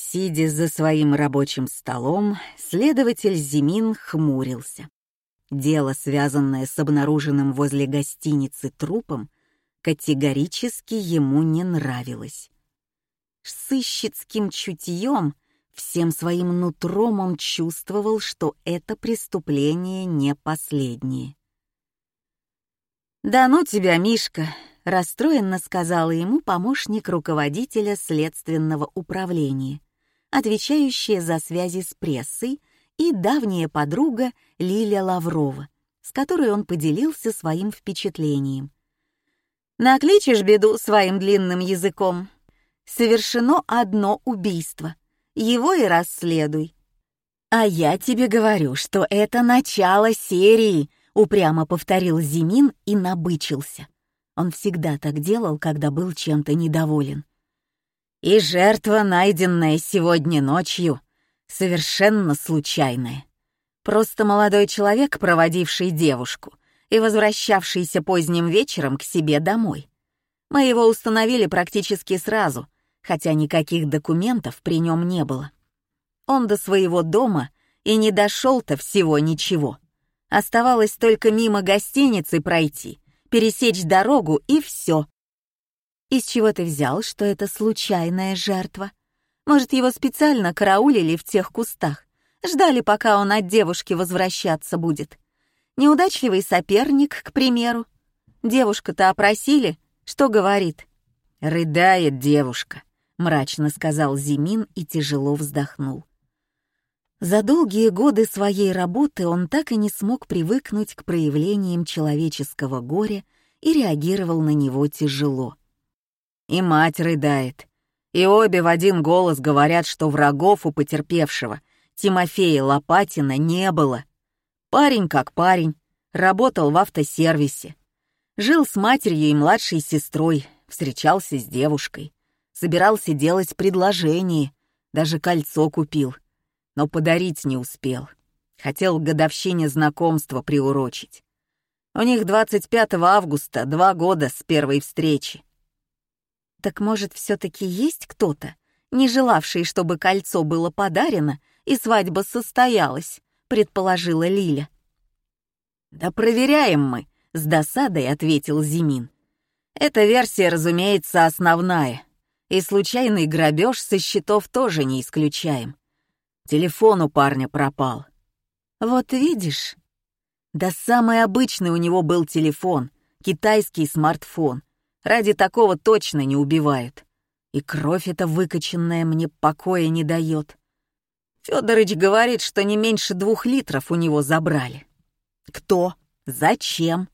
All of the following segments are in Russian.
Сидя за своим рабочим столом, следователь Зимин хмурился. Дело, связанное с обнаруженным возле гостиницы трупом, категорически ему не нравилось. Сыщицким чутьем, всем своим нутром он чувствовал, что это преступление не последнее. «Да ну тебя, Мишка!» — расстроенно сказала ему помощник руководителя следственного управления, отвечающая за связи с прессой и давняя подруга Лиля Лаврова, с которой он поделился своим впечатлением. «Накличешь беду своим длинным языком. Совершено одно убийство. Его и расследуй». «А я тебе говорю, что это начало серии», — упрямо повторил Зимин и набычился. Он всегда так делал, когда был чем-то недоволен. «И жертва, найденная сегодня ночью, совершенно случайное. Просто молодой человек, проводивший девушку и возвращавшийся поздним вечером к себе домой. Мы его установили практически сразу, хотя никаких документов при нем не было. Он до своего дома и не дошел-то всего ничего. Оставалось только мимо гостиницы пройти, пересечь дорогу и все. Из чего ты взял, что это случайная жертва? Может, его специально караулили в тех кустах, ждали, пока он от девушки возвращаться будет. Неудачливый соперник, к примеру. Девушка-то опросили, что говорит? «Рыдает девушка», — мрачно сказал Зимин и тяжело вздохнул. За долгие годы своей работы он так и не смог привыкнуть к проявлениям человеческого горя и реагировал на него тяжело. И мать рыдает, и обе в один голос говорят, что врагов у потерпевшего Тимофея Лопатина не было. Парень как парень, работал в автосервисе. Жил с матерью и младшей сестрой, встречался с девушкой. Собирался делать предложение, даже кольцо купил. Но подарить не успел. Хотел к годовщине знакомства приурочить. У них 25 августа, два года с первой встречи. Так может, все-таки есть кто-то, не желавший, чтобы кольцо было подарено и свадьба состоялась, предположила Лиля. Да проверяем мы, с досадой ответил Зимин. Эта версия, разумеется, основная. И случайный грабеж со счетов тоже не исключаем. Телефон у парня пропал. Вот видишь? Да самый обычный у него был телефон, китайский смартфон, Ради такого точно не убивают. И кровь эта выкаченная мне покоя не дает. Федорович говорит, что не меньше двух литров у него забрали. Кто? Зачем?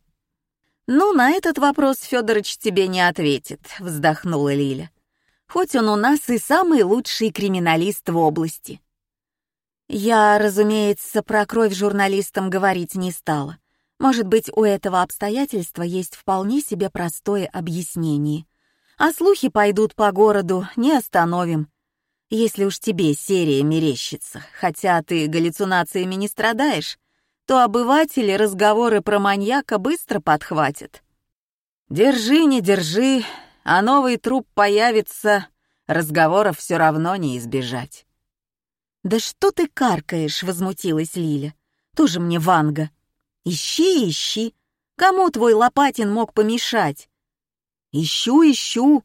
Ну, на этот вопрос Федорович тебе не ответит, вздохнула Лиля. Хоть он у нас и самый лучший криминалист в области. Я, разумеется, про кровь журналистам говорить не стала. Может быть, у этого обстоятельства есть вполне себе простое объяснение. А слухи пойдут по городу, не остановим. Если уж тебе серия мерещится, хотя ты галлюцинациями не страдаешь, то обыватели разговоры про маньяка быстро подхватят. Держи, не держи, а новый труп появится, разговоров все равно не избежать. «Да что ты каркаешь?» — возмутилась Лиля. «Тоже мне Ванга. Ищи, ищи. Кому твой Лопатин мог помешать? Ищу, ищу.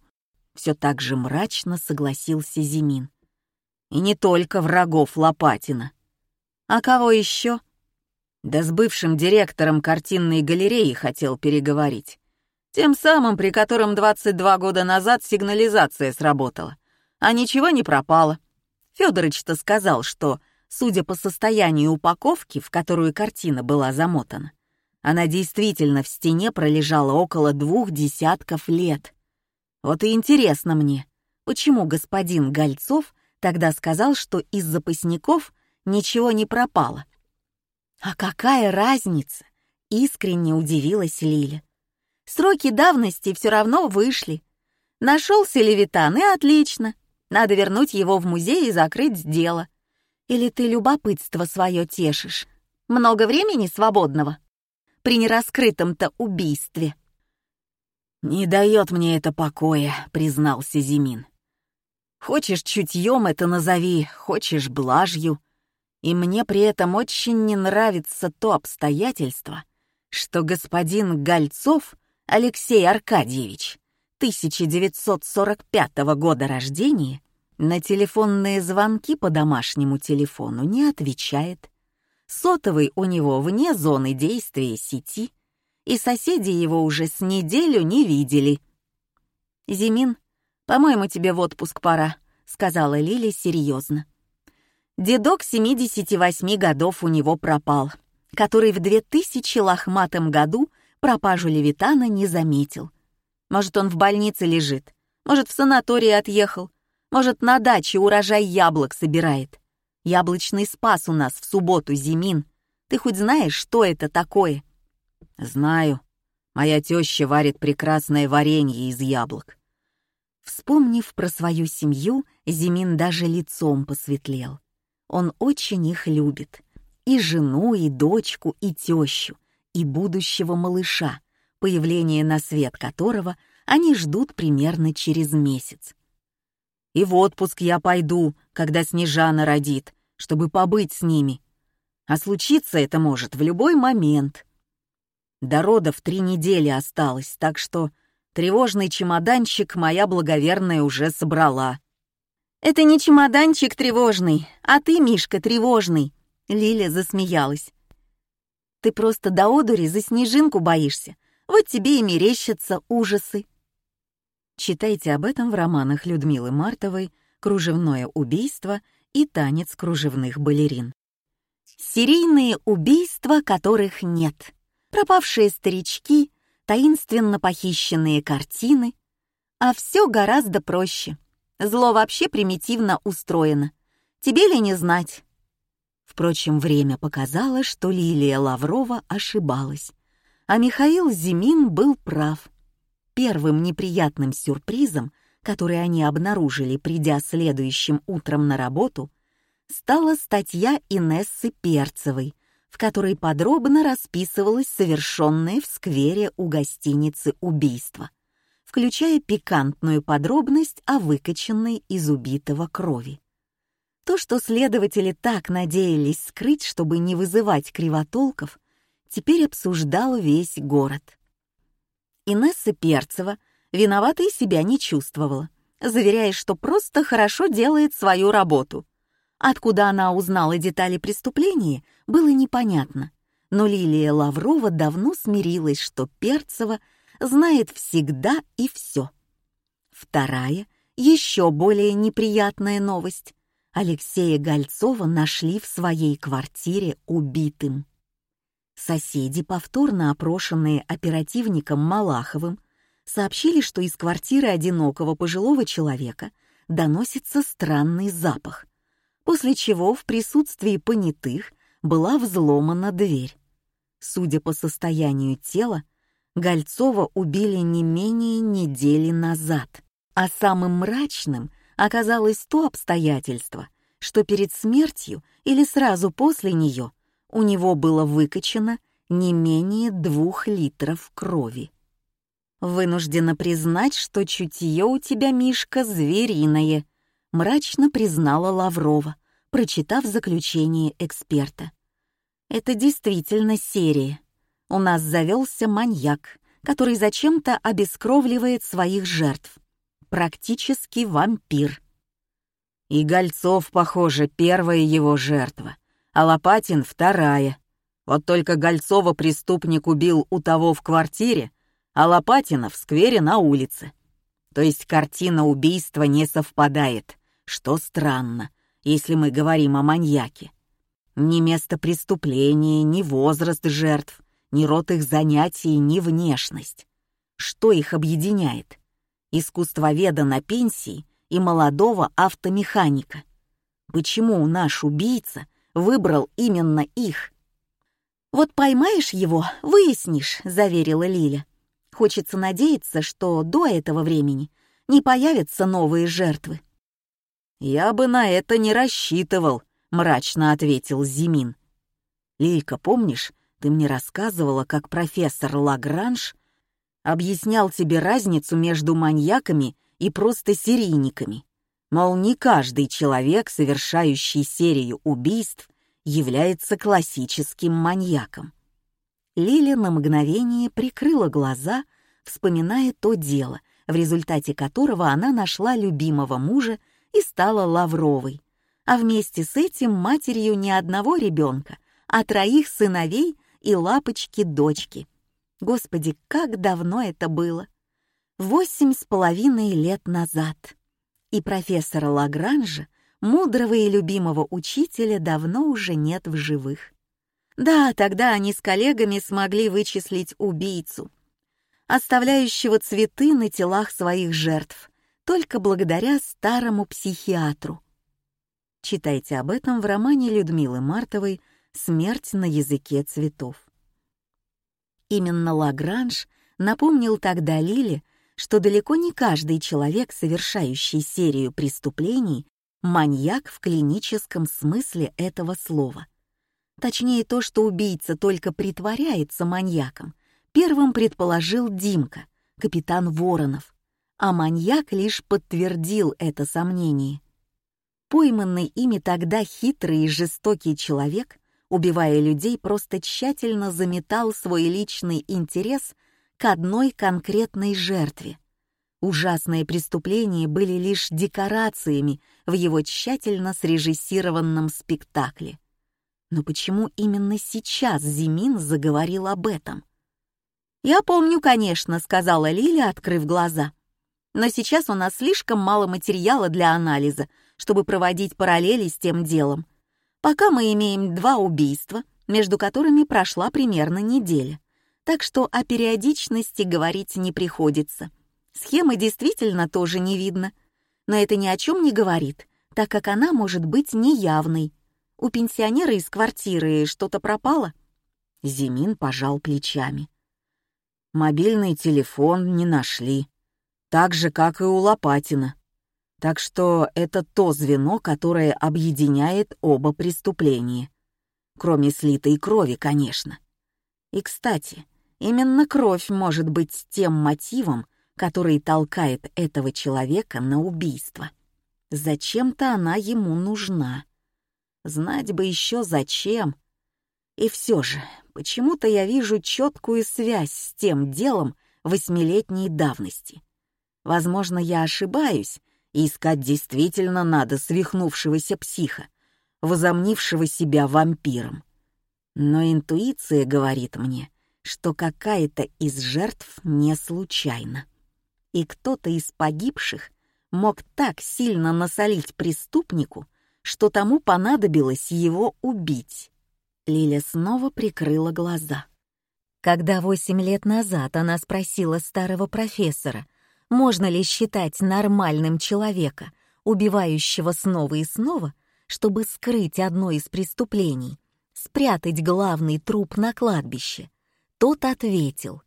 Все так же мрачно согласился Зимин. И не только врагов Лопатина. А кого еще? Да с бывшим директором картинной галереи хотел переговорить. Тем самым, при котором 22 года назад сигнализация сработала. А ничего не пропало. Федорыч-то сказал, что Судя по состоянию упаковки, в которую картина была замотана, она действительно в стене пролежала около двух десятков лет. Вот и интересно мне, почему господин Гольцов тогда сказал, что из запасников ничего не пропало. А какая разница? Искренне удивилась Лиля. Сроки давности все равно вышли. Нашелся Левитан, и отлично. Надо вернуть его в музей и закрыть дело. Или ты любопытство свое тешишь? Много времени свободного? При нераскрытом-то убийстве. «Не дает мне это покоя», — признался Зимин. Хочешь чутьем это назови, хочешь блажью. И мне при этом очень не нравится то обстоятельство, что господин Гольцов Алексей Аркадьевич, 1945 года рождения, на телефонные звонки по домашнему телефону не отвечает. Сотовый у него вне зоны действия сети, и соседи его уже с неделю не видели. «Зимин, по-моему, тебе в отпуск пора», — сказала Лиля серьезно. Дедок 78 годов у него пропал, который в 2000 лохматом году пропажу Левитана не заметил. Может, он в больнице лежит, может, в санатории отъехал, может, на даче урожай яблок собирает. Яблочный спас у нас в субботу, Зимин. Ты хоть знаешь, что это такое?» «Знаю. Моя теща варит прекрасное варенье из яблок». Вспомнив про свою семью, Зимин даже лицом посветлел. Он очень их любит. И жену, и дочку, и тещу, и будущего малыша, появление на свет которого они ждут примерно через месяц. И в отпуск я пойду, когда Снежана родит, чтобы побыть с ними. А случиться это может в любой момент. До родов три недели осталось, так что тревожный чемоданчик моя благоверная уже собрала. «Это не чемоданчик тревожный, а ты, Мишка, тревожный», — Лиля засмеялась. «Ты просто до одури за снежинку боишься, вот тебе и мерещатся ужасы». Читайте об этом в романах Людмилы Мартовой «Кружевное убийство» и «Танец кружевных балерин». Серийные убийства, которых нет. Пропавшие старички, таинственно похищенные картины. А все гораздо проще. Зло вообще примитивно устроено. Тебе ли не знать? Впрочем, время показало, что Лилия Лаврова ошибалась, а Михаил Зимин был прав. Первым неприятным сюрпризом, который они обнаружили, придя следующим утром на работу, стала статья Инессы Перцевой, в которой подробно расписывалось совершенное в сквере у гостиницы убийство, включая пикантную подробность о выкаченной из убитого крови. То, что следователи так надеялись скрыть, чтобы не вызывать кривотолков, теперь обсуждал весь город. Инесса Перцева виноватой себя не чувствовала, заверяя, что просто хорошо делает свою работу. Откуда она узнала детали преступления, было непонятно, но Лилия Лаврова давно смирилась, что Перцева знает всегда и все. Вторая, еще более неприятная новость. Алексея Гольцова нашли в своей квартире убитым. Соседи, повторно опрошенные оперативником Малаховым, сообщили, что из квартиры одинокого пожилого человека доносится странный запах, после чего в присутствии понятых была взломана дверь. Судя по состоянию тела, Гольцова убили не менее недели назад, а самым мрачным оказалось то обстоятельство, что перед смертью или сразу после нее у него было выкачано не менее двух литров крови. «Вынуждена признать, что чутье у тебя, Мишка, звериное», — мрачно признала Лаврова, прочитав заключение эксперта. «Это действительно серия. У нас завелся маньяк, который зачем-то обескровливает своих жертв. Практически вампир». И Гольцов, похоже, первая его жертва а Лопатин — вторая. Вот только Гольцова преступник убил у того в квартире, а Лопатина в сквере на улице. То есть картина убийства не совпадает, что странно, если мы говорим о маньяке. Ни место преступления, ни возраст жертв, ни род их занятий, ни внешность. Что их объединяет? Искусствоведа на пенсии и молодого автомеханика. Почему наш убийца — выбрал именно их. «Вот поймаешь его, выяснишь», — заверила Лиля. «Хочется надеяться, что до этого времени не появятся новые жертвы». «Я бы на это не рассчитывал», — мрачно ответил Зимин. «Лилька, помнишь, ты мне рассказывала, как профессор Лагранж объяснял тебе разницу между маньяками и просто серийниками? Мол, не каждый человек, совершающий серию убийств, является классическим маньяком. Лили на мгновение прикрыла глаза, вспоминая то дело, в результате которого она нашла любимого мужа и стала Лавровой, а вместе с этим матерью не одного ребенка, а троих сыновей и лапочки-дочки. Господи, как давно это было! Восемь с половиной лет назад. И профессора Лагранжа, мудрого и любимого учителя, давно уже нет в живых. Да, тогда они с коллегами смогли вычислить убийцу, оставляющего цветы на телах своих жертв, только благодаря старому психиатру. Читайте об этом в романе Людмилы Мартовой «Смерть на языке цветов». Именно Лагранж напомнил тогда Лиле, что далеко не каждый человек, совершающий серию преступлений, маньяк в клиническом смысле этого слова. Точнее, то, что убийца только притворяется маньяком, первым предположил Димка, капитан Воронов, а маньяк лишь подтвердил это сомнение. Пойманный ими тогда хитрый и жестокий человек, убивая людей, просто тщательно заметал свой личный интерес к одной конкретной жертве. Ужасные преступления были лишь декорациями в его тщательно срежиссированном спектакле. Но почему именно сейчас Зимин заговорил об этом? «Я помню, конечно», — сказала Лиля, открыв глаза. «Но сейчас у нас слишком мало материала для анализа, чтобы проводить параллели с тем делом. Пока мы имеем два убийства, между которыми прошла примерно неделя. Так что о периодичности говорить не приходится. Схемы действительно тоже не видно. Но это ни о чем не говорит, так как она может быть неявной, у пенсионера из квартиры что-то пропало?» Зимин пожал плечами. «Мобильный телефон не нашли. Так же, как и у Лопатина. Так что это то звено, которое объединяет оба преступления. Кроме слитой крови, конечно. И, кстати, именно кровь может быть тем мотивом, который толкает этого человека на убийство. Зачем-то она ему нужна. Знать бы еще зачем. И все же, почему-то я вижу четкую связь с тем делом восьмилетней давности. Возможно, я ошибаюсь, и искать действительно надо свихнувшегося психа, возомнившего себя вампиром. Но интуиция говорит мне, что какая-то из жертв не случайна. И кто-то из погибших мог так сильно насолить преступнику, что тому понадобилось его убить. Лиля снова прикрыла глаза. Когда восемь лет назад она спросила старого профессора, можно ли считать нормальным человека, убивающего снова и снова, чтобы скрыть одно из преступлений, спрятать главный труп на кладбище, тот ответил,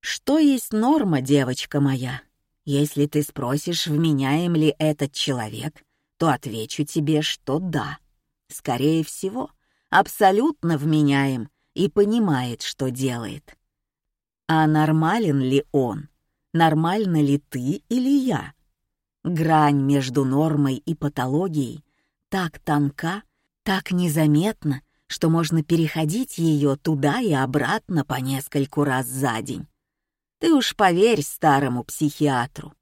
«Что есть норма, девочка моя? Если ты спросишь, вменяем ли этот человек, то отвечу тебе, что да. Скорее всего, абсолютно вменяем и понимает, что делает. А нормален ли он? Нормально ли ты или я? Грань между нормой и патологией так тонка, так незаметна, что можно переходить ее туда и обратно по нескольку раз за день. Ты уж поверь старому психиатру.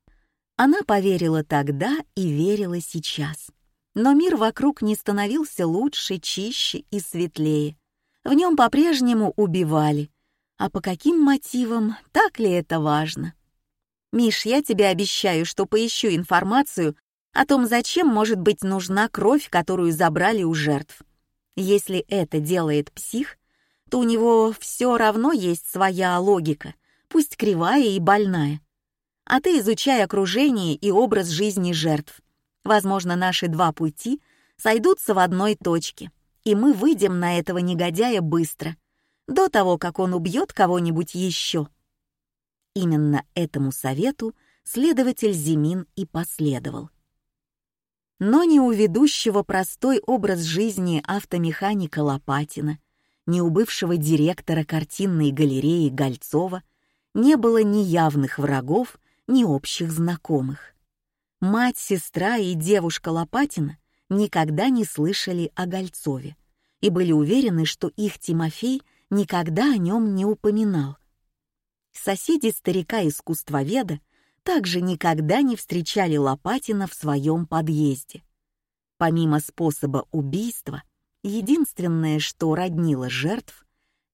Она поверила тогда и верила сейчас. Но мир вокруг не становился лучше, чище и светлее. В нем по-прежнему убивали. А по каким мотивам, так ли это важно? Миш, я тебе обещаю, что поищу информацию о том, зачем может быть нужна кровь, которую забрали у жертв. Если это делает псих, то у него все равно есть своя логика, пусть кривая и больная а ты изучай окружение и образ жизни жертв. Возможно, наши два пути сойдутся в одной точке, и мы выйдем на этого негодяя быстро, до того, как он убьет кого-нибудь еще. Именно этому совету следователь Зимин и последовал. Но ни у ведущего простой образ жизни автомеханика Лопатина, ни у бывшего директора картинной галереи Гольцова не было ни явных врагов, ни общих знакомых. Мать, сестра и девушка Лопатина никогда не слышали о Гольцове и были уверены, что их Тимофей никогда о нем не упоминал. Соседи старика-искусствоведа также никогда не встречали Лопатина в своем подъезде. Помимо способа убийства, единственное, что роднило жертв,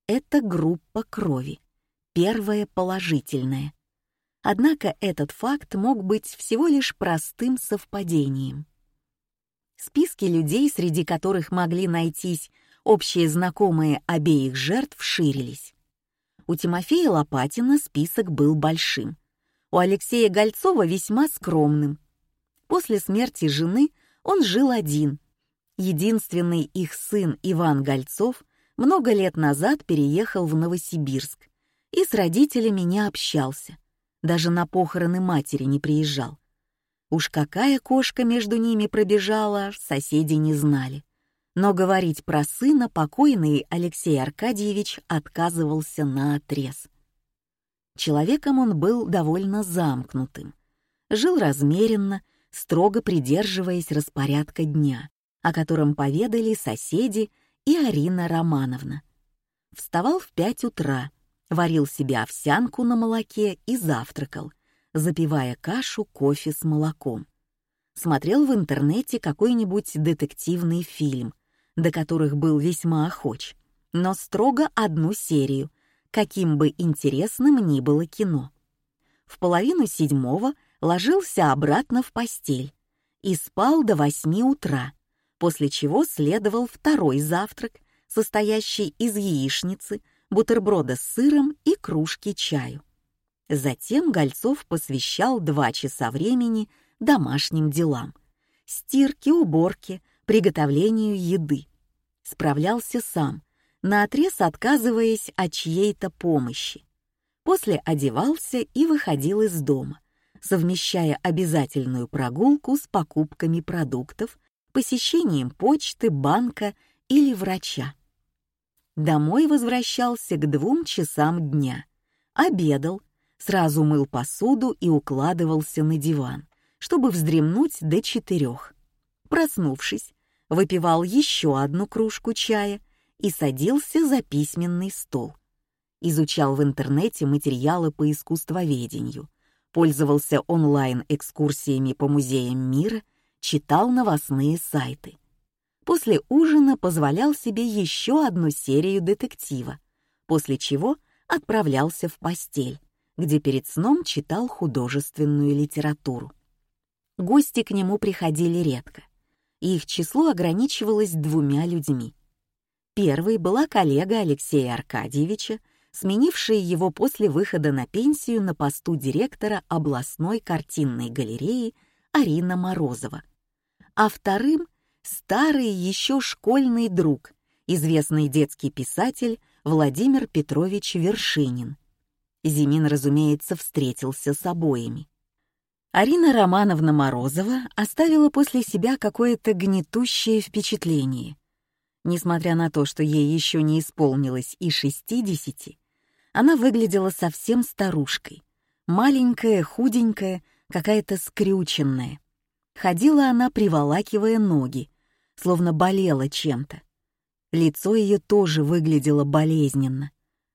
это группа крови, первая положительная. Однако этот факт мог быть всего лишь простым совпадением. Списки людей, среди которых могли найтись общие знакомые обеих жертв, ширились. У Тимофея Лопатина список был большим, у Алексея Гольцова весьма скромным. После смерти жены он жил один. Единственный их сын Иван Гольцов много лет назад переехал в Новосибирск и с родителями не общался, даже на похороны матери не приезжал. Уж какая кошка между ними пробежала, соседи не знали. Но говорить про сына покойный Алексей Аркадьевич отказывался на отрез. Человеком он был довольно замкнутым. Жил размеренно, строго придерживаясь распорядка дня, о котором поведали соседи и Арина Романовна. Вставал в пять утра, варил себе овсянку на молоке и завтракал, запивая кашу кофе с молоком. Смотрел в интернете какой-нибудь детективный фильм, до которых был весьма охоч, но строго одну серию, каким бы интересным ни было кино. В половину седьмого ложился обратно в постель и спал до восьми утра, после чего следовал второй завтрак, состоящий из яичницы, бутерброда с сыром и кружки чаю. Затем Гольцов посвящал два часа времени домашним делам — стирке, уборке, приготовлению еды. Справлялся сам, наотрез отказываясь от чьей-то помощи. После одевался и выходил из дома, совмещая обязательную прогулку с покупками продуктов, посещением почты, банка или врача. Домой возвращался к двум часам дня, обедал, сразу мыл посуду и укладывался на диван, чтобы вздремнуть до четырех. Проснувшись, выпивал еще одну кружку чая и садился за письменный стол. Изучал в интернете материалы по искусствоведению, пользовался онлайн-экскурсиями по музеям мира, читал новостные сайты. После ужина позволял себе еще одну серию детектива, после чего отправлялся в постель, где перед сном читал художественную литературу. Гости к нему приходили редко, их число ограничивалось двумя людьми. Первой была коллега Алексея Аркадьевича, сменившая его после выхода на пенсию на посту директора областной картинной галереи Арина Морозова. А вторым — старый еще школьный друг, известный детский писатель Владимир Петрович Вершинин, Зимин, разумеется, встретился с обоими. Арина Романовна Морозова оставила после себя какое-то гнетущее впечатление. Несмотря на то, что ей еще не исполнилось и шестидесяти, она выглядела совсем старушкой. Маленькая, худенькая, какая-то скрюченная. Ходила она, приволакивая ноги, словно болела чем-то. Лицо ее тоже выглядело болезненно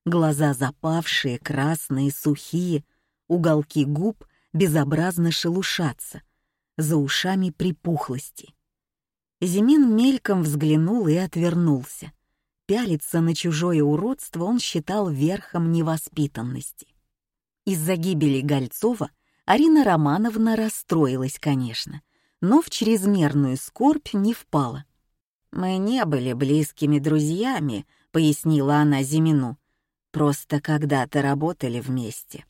глаза запавшие, красные, сухие, уголки губ безобразно шелушатся, за ушами припухлости. Зимин мельком взглянул и отвернулся. Пялиться на чужое уродство он считал верхом невоспитанности. Из-за гибели Гольцова Арина Романовна расстроилась, конечно, но в чрезмерную скорбь не впала. «Мы не были близкими друзьями», — пояснила она Зимину, Просто когда-то работали вместе.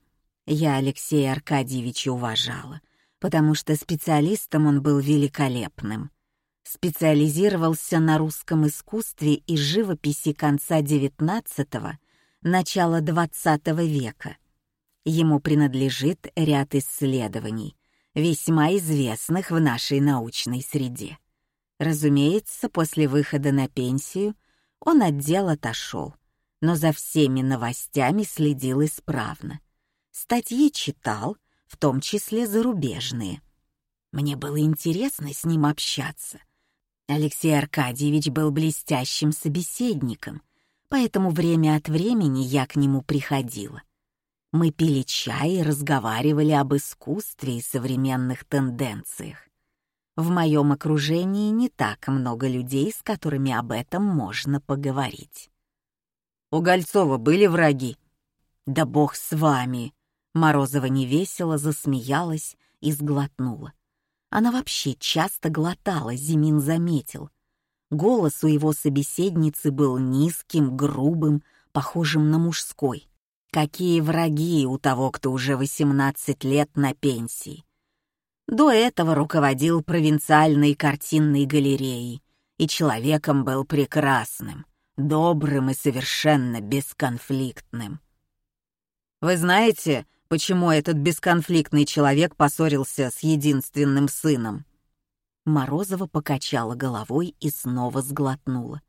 Я Алексея Аркадьевича уважала, потому что специалистом он был великолепным. Специализировался на русском искусстве и живописи конца XIX – начала XX века. Ему принадлежит ряд исследований, весьма известных в нашей научной среде. Разумеется, после выхода на пенсию он от дел отошел — но за всеми новостями следил исправно. Статьи читал, в том числе зарубежные. Мне было интересно с ним общаться. Алексей Аркадьевич был блестящим собеседником, поэтому время от времени я к нему приходила. Мы пили чай и разговаривали об искусстве и современных тенденциях. В моем окружении не так много людей, с которыми об этом можно поговорить. У Гольцова были враги? Да бог с вами! Морозова невесело засмеялась и сглотнула. Она вообще часто глотала, Зимин заметил. Голос у его собеседницы был низким, грубым, похожим на мужской. Какие враги у того, кто уже 18 лет на пенсии. До этого руководил провинциальной картинной галереей, и человеком был прекрасным, добрым и совершенно бесконфликтным. Вы знаете, почему этот бесконфликтный человек поссорился с единственным сыном?» Морозова покачала головой и снова сглотнула.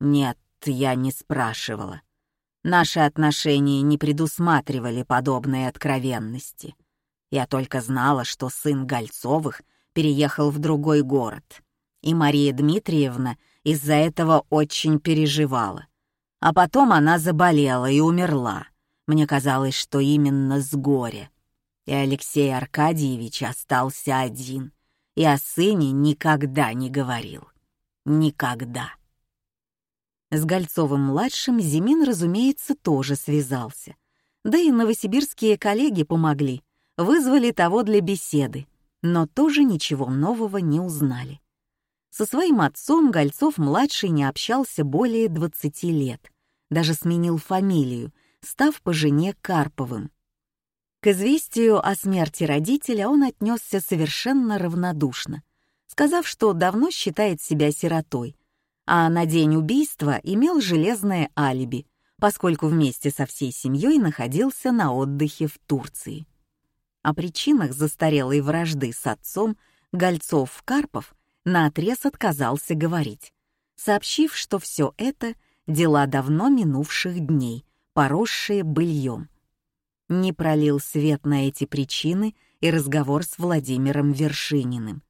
«Нет, я не спрашивала. Наши отношения не предусматривали подобной откровенности. Я только знала, что сын Гольцовых переехал в другой город, и Мария Дмитриевна из-за этого очень переживала. А потом она заболела и умерла. Мне казалось, что именно с горя. И Алексей Аркадьевич остался один, и о сыне никогда не говорил. Никогда. С Гольцовым-младшим Зимин, разумеется, тоже связался. Да и новосибирские коллеги помогли, вызвали того для беседы, но тоже ничего нового не узнали. Со своим отцом Гольцов-младший не общался более 20 лет, даже сменил фамилию, став по жене Карповым. К известию о смерти родителя он отнесся совершенно равнодушно, сказав, что давно считает себя сиротой, а на день убийства имел железное алиби, поскольку вместе со всей семьей находился на отдыхе в Турции. О причинах застарелой вражды с отцом Гольцов-Карпов наотрез отказался говорить, сообщив, что все это — дела давно минувших дней, поросшие быльем. Не пролил свет на эти причины и разговор с Владимиром Вершининым.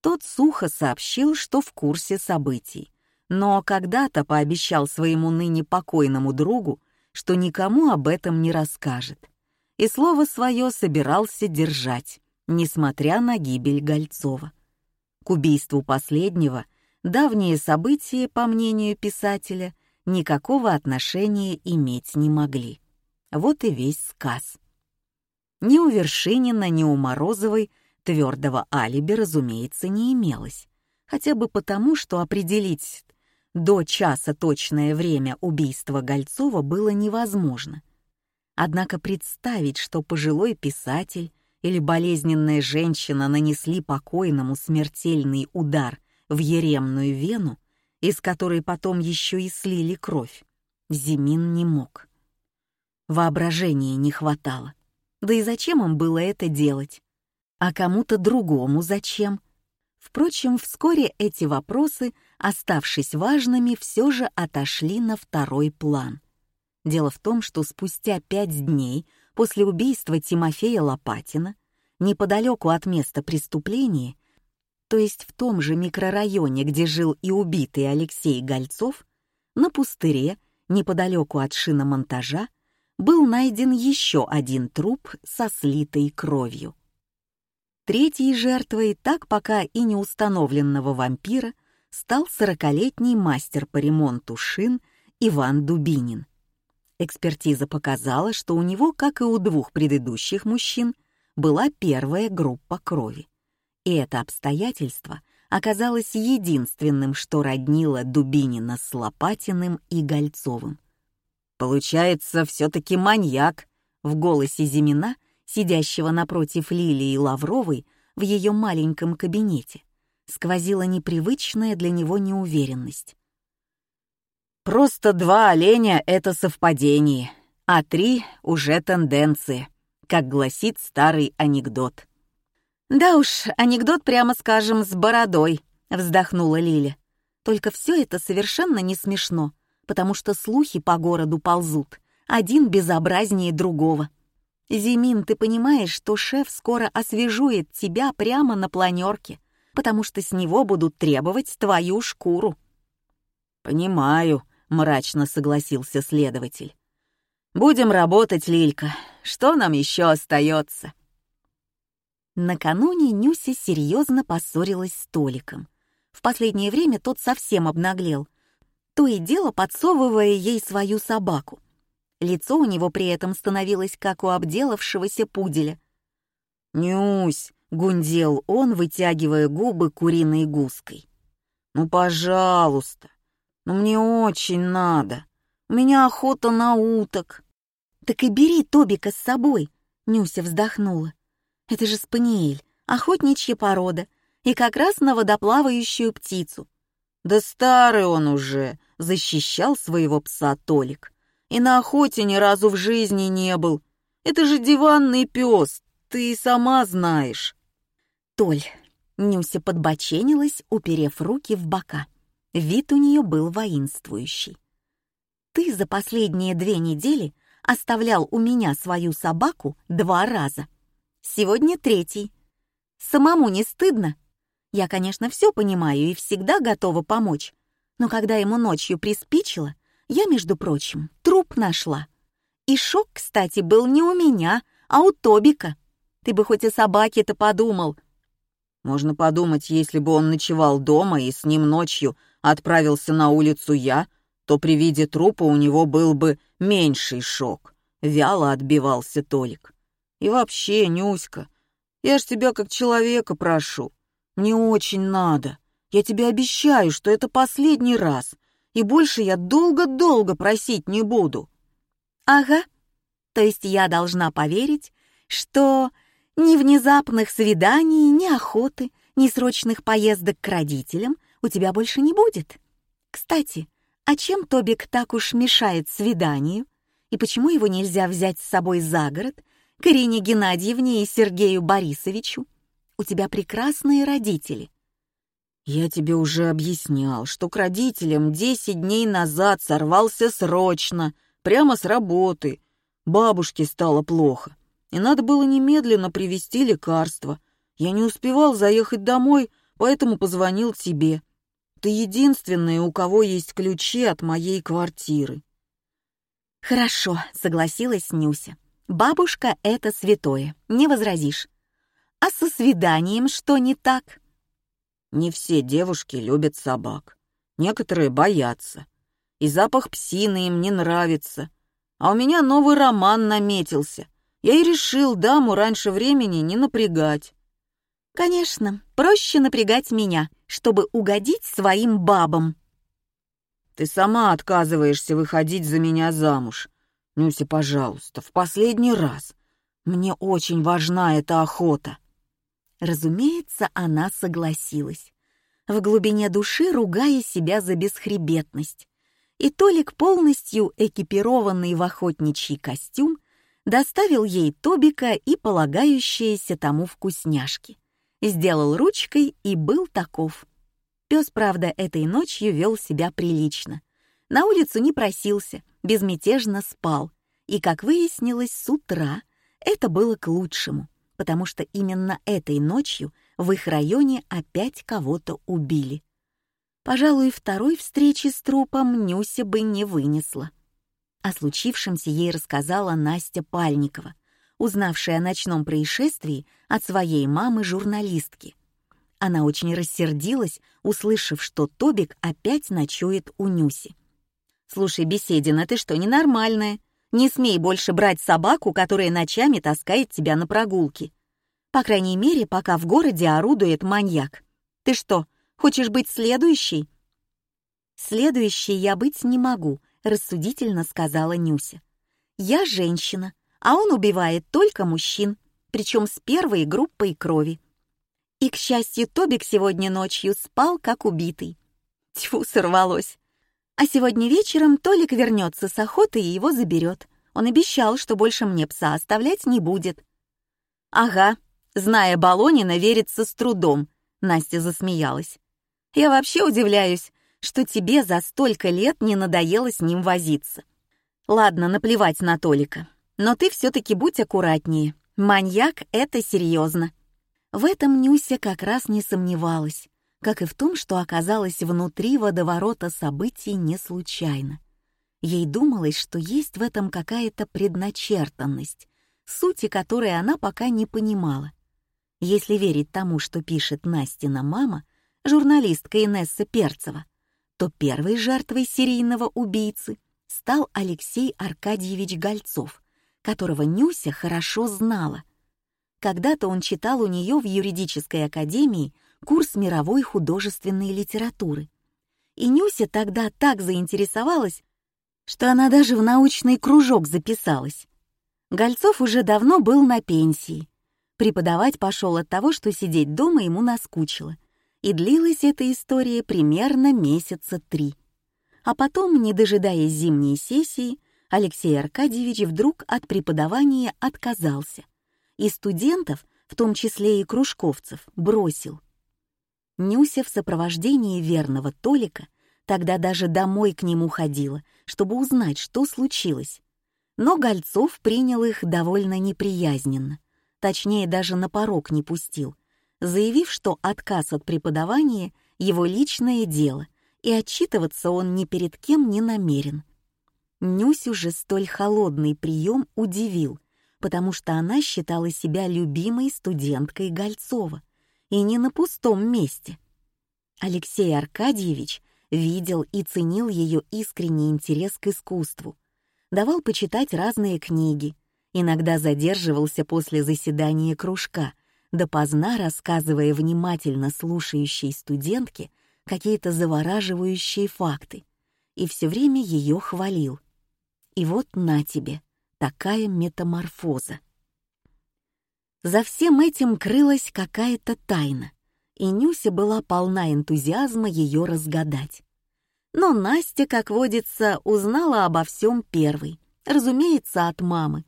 Тот сухо сообщил, что в курсе событий, но когда-то пообещал своему ныне покойному другу, что никому об этом не расскажет, и слово свое собирался держать, несмотря на гибель Гольцова. К убийству последнего давние события, по мнению писателя, никакого отношения иметь не могли. Вот и весь сказ. Ни у Вершинина, ни у Морозовой твердого алиби, разумеется, не имелось, хотя бы потому, что определить до часа точное время убийства Гольцова было невозможно. Однако представить, что пожилой писатель или болезненная женщина нанесли покойному смертельный удар в еремную вену, из которой потом еще и слили кровь, Зимин не мог. Воображения не хватало. Да и зачем им было это делать? А кому-то другому зачем? Впрочем, вскоре эти вопросы, оставшись важными, все же отошли на второй план. Дело в том, что спустя пять дней после убийства Тимофея Лопатина, неподалеку от места преступления, то есть в том же микрорайоне, где жил и убитый Алексей Гольцов, на пустыре, неподалеку от шиномонтажа, был найден еще один труп со слитой кровью. Третьей жертвой так пока и не установленного вампира стал сорокалетний мастер по ремонту шин Иван Дубинин. Экспертиза показала, что у него, как и у двух предыдущих мужчин, была первая группа крови. И это обстоятельство оказалось единственным, что роднило Дубинина с Лопатиным и Гольцовым. «Получается, все-таки маньяк», — в голосе Зимина, сидящего напротив Лилии Лавровой в ее маленьком кабинете, сквозила непривычная для него неуверенность. «Просто два оленя — это совпадение, а три — уже тенденции», как гласит старый анекдот. «Да уж, анекдот, прямо скажем, с бородой», — вздохнула Лиля. «Только все это совершенно не смешно, потому что слухи по городу ползут, один безобразнее другого». Зимин, ты понимаешь, что шеф скоро освежует тебя прямо на планерке, потому что с него будут требовать твою шкуру». «Понимаю», — мрачно согласился следователь. «Будем работать, Лилька. Что нам еще остается?» Накануне Нюся серьезно поссорилась с Толиком. В последнее время тот совсем обнаглел, то и дело подсовывая ей свою собаку. Лицо у него при этом становилось как у обделавшегося пуделя. «Нюсь!» — гундел он, вытягивая губы куриной гуской. «Ну, пожалуйста! Ну, мне очень надо! У меня охота на уток!» «Так и бери Тобика с собой!» — Нюся вздохнула. Это же спаниель, охотничья порода, и как раз на водоплавающую птицу. Да старый он уже, защищал своего пса Толик. И на охоте ни разу в жизни не был. Это же диванный пес, ты и сама знаешь. Толь, Нюся подбоченилась, уперев руки в бока. Вид у нее был воинствующий. Ты за последние две недели оставлял у меня свою собаку два раза. Сегодня третий. Самому не стыдно? Я, конечно, все понимаю и всегда готова помочь. Но когда ему ночью приспичило, я, между прочим, труп нашла. И шок, кстати, был не у меня, а у Тобика. Ты бы хоть о собаке-то подумал. Можно подумать, если бы он ночевал дома и с ним ночью отправился на улицу я, то при виде трупа у него был бы меньший шок. Вяло отбивался Толик. И вообще, Нюська, я ж тебя как человека прошу. Мне очень надо. Я тебе обещаю, что это последний раз, и больше я долго-долго просить не буду». «Ага. То есть я должна поверить, что ни внезапных свиданий, ни охоты, ни срочных поездок к родителям у тебя больше не будет. Кстати, а чем Тобик так уж мешает свиданию? И почему его нельзя взять с собой за город к Ирине Геннадьевне и Сергею Борисовичу. У тебя прекрасные родители». «Я тебе уже объяснял, что к родителям десять дней назад сорвался срочно, прямо с работы. Бабушке стало плохо, и надо было немедленно привезти лекарство. Я не успевал заехать домой, поэтому позвонил тебе. Ты единственная, у кого есть ключи от моей квартиры». «Хорошо», — согласилась Нюся. Бабушка — это святое, не возразишь. А со свиданием что не так? Не все девушки любят собак. Некоторые боятся. И запах псины им не нравится. А у меня новый роман наметился. Я и решил даму раньше времени не напрягать. Конечно, проще напрягать меня, чтобы угодить своим бабам. Ты сама отказываешься выходить за меня замуж, «Нюся, пожалуйста, в последний раз. Мне очень важна эта охота». Разумеется, она согласилась, в глубине души ругая себя за бесхребетность. И Толик, полностью экипированный в охотничий костюм, доставил ей Тобика и полагающиеся тому вкусняшки. Сделал ручкой и был таков. Пес, правда, этой ночью вел себя прилично. На улицу не просился — безмятежно спал, и, как выяснилось, с утра это было к лучшему, потому что именно этой ночью в их районе опять кого-то убили. Пожалуй, второй встречи с трупом Нюся бы не вынесла. О случившемся ей рассказала Настя Пальникова, узнавшая о ночном происшествии от своей мамы-журналистки. Она очень рассердилась, услышав, что Тобик опять ночует у Нюси. «Слушай, Беседина, ты что, ненормальная? Не смей больше брать собаку, которая ночами таскает тебя на прогулки. По крайней мере, пока в городе орудует маньяк. Ты что, хочешь быть следующей?» «Следующей я быть не могу», — рассудительно сказала Нюся. «Я женщина, а он убивает только мужчин, причем с первой группой крови. И, к счастью, Тобик сегодня ночью спал, как убитый. Тьфу, сорвалось. А сегодня вечером Толик вернется с охоты и его заберет. Он обещал, что больше мне пса оставлять не будет. Ага, зная Балонина, верится с трудом. Настя засмеялась. Я вообще удивляюсь, что тебе за столько лет не надоело с ним возиться. Ладно, наплевать на Толика. Но ты все-таки будь аккуратнее. Маньяк — это серьезно. В этом Нюся как раз не сомневалась, как и в том, что оказалась внутри водоворота событий не случайно. Ей думалось, что есть в этом какая-то предначертанность, сути которой она пока не понимала. Если верить тому, что пишет Настина мама, журналистка Инесса Перцева, то первой жертвой серийного убийцы стал Алексей Аркадьевич Гольцов, которого Нюся хорошо знала. Когда-то он читал у нее в юридической академии курс мировой художественной литературы. И Нюся тогда так заинтересовалась, что она даже в научный кружок записалась. Гольцов уже давно был на пенсии. Преподавать пошел от того, что сидеть дома ему наскучило. И длилась эта история примерно месяца три. А потом, не дожидаясь зимней сессии, Алексей Аркадьевич вдруг от преподавания отказался. И студентов, в том числе и кружковцев, бросил. Нюся в сопровождении верного Толика тогда даже домой к нему ходила, чтобы узнать, что случилось. Но Гольцов принял их довольно неприязненно, точнее даже на порог не пустил, заявив, что отказ от преподавания — его личное дело, и отчитываться он ни перед кем не намерен. Нюсю же столь холодный прием удивил, потому что она считала себя любимой студенткой Гольцова, и не на пустом месте. Алексей Аркадьевич видел и ценил ее искренний интерес к искусству, давал почитать разные книги, иногда задерживался после заседания кружка, допоздна рассказывая внимательно слушающей студентке какие-то завораживающие факты, и все время ее хвалил. И вот на тебе, такая метаморфоза. За всем этим крылась какая-то тайна, и Нюся была полна энтузиазма ее разгадать. Но Настя, как водится, узнала обо всем первой, разумеется, от мамы.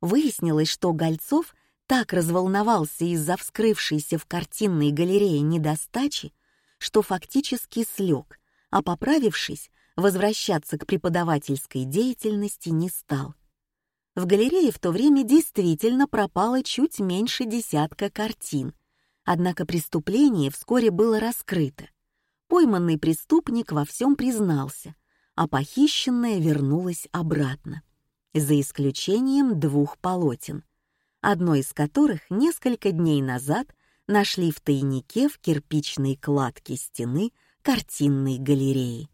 Выяснилось, что Гольцов так разволновался из-за вскрывшейся в картинной галерее недостачи, что фактически слег, а поправившись, возвращаться к преподавательской деятельности не стал. В галерее в то время действительно пропало чуть меньше десятка картин, однако преступление вскоре было раскрыто — Пойманный преступник во всем признался, а похищенное вернулось обратно, за исключением двух полотен, одно из которых несколько дней назад нашли в тайнике в кирпичной кладке стены картинной галереи.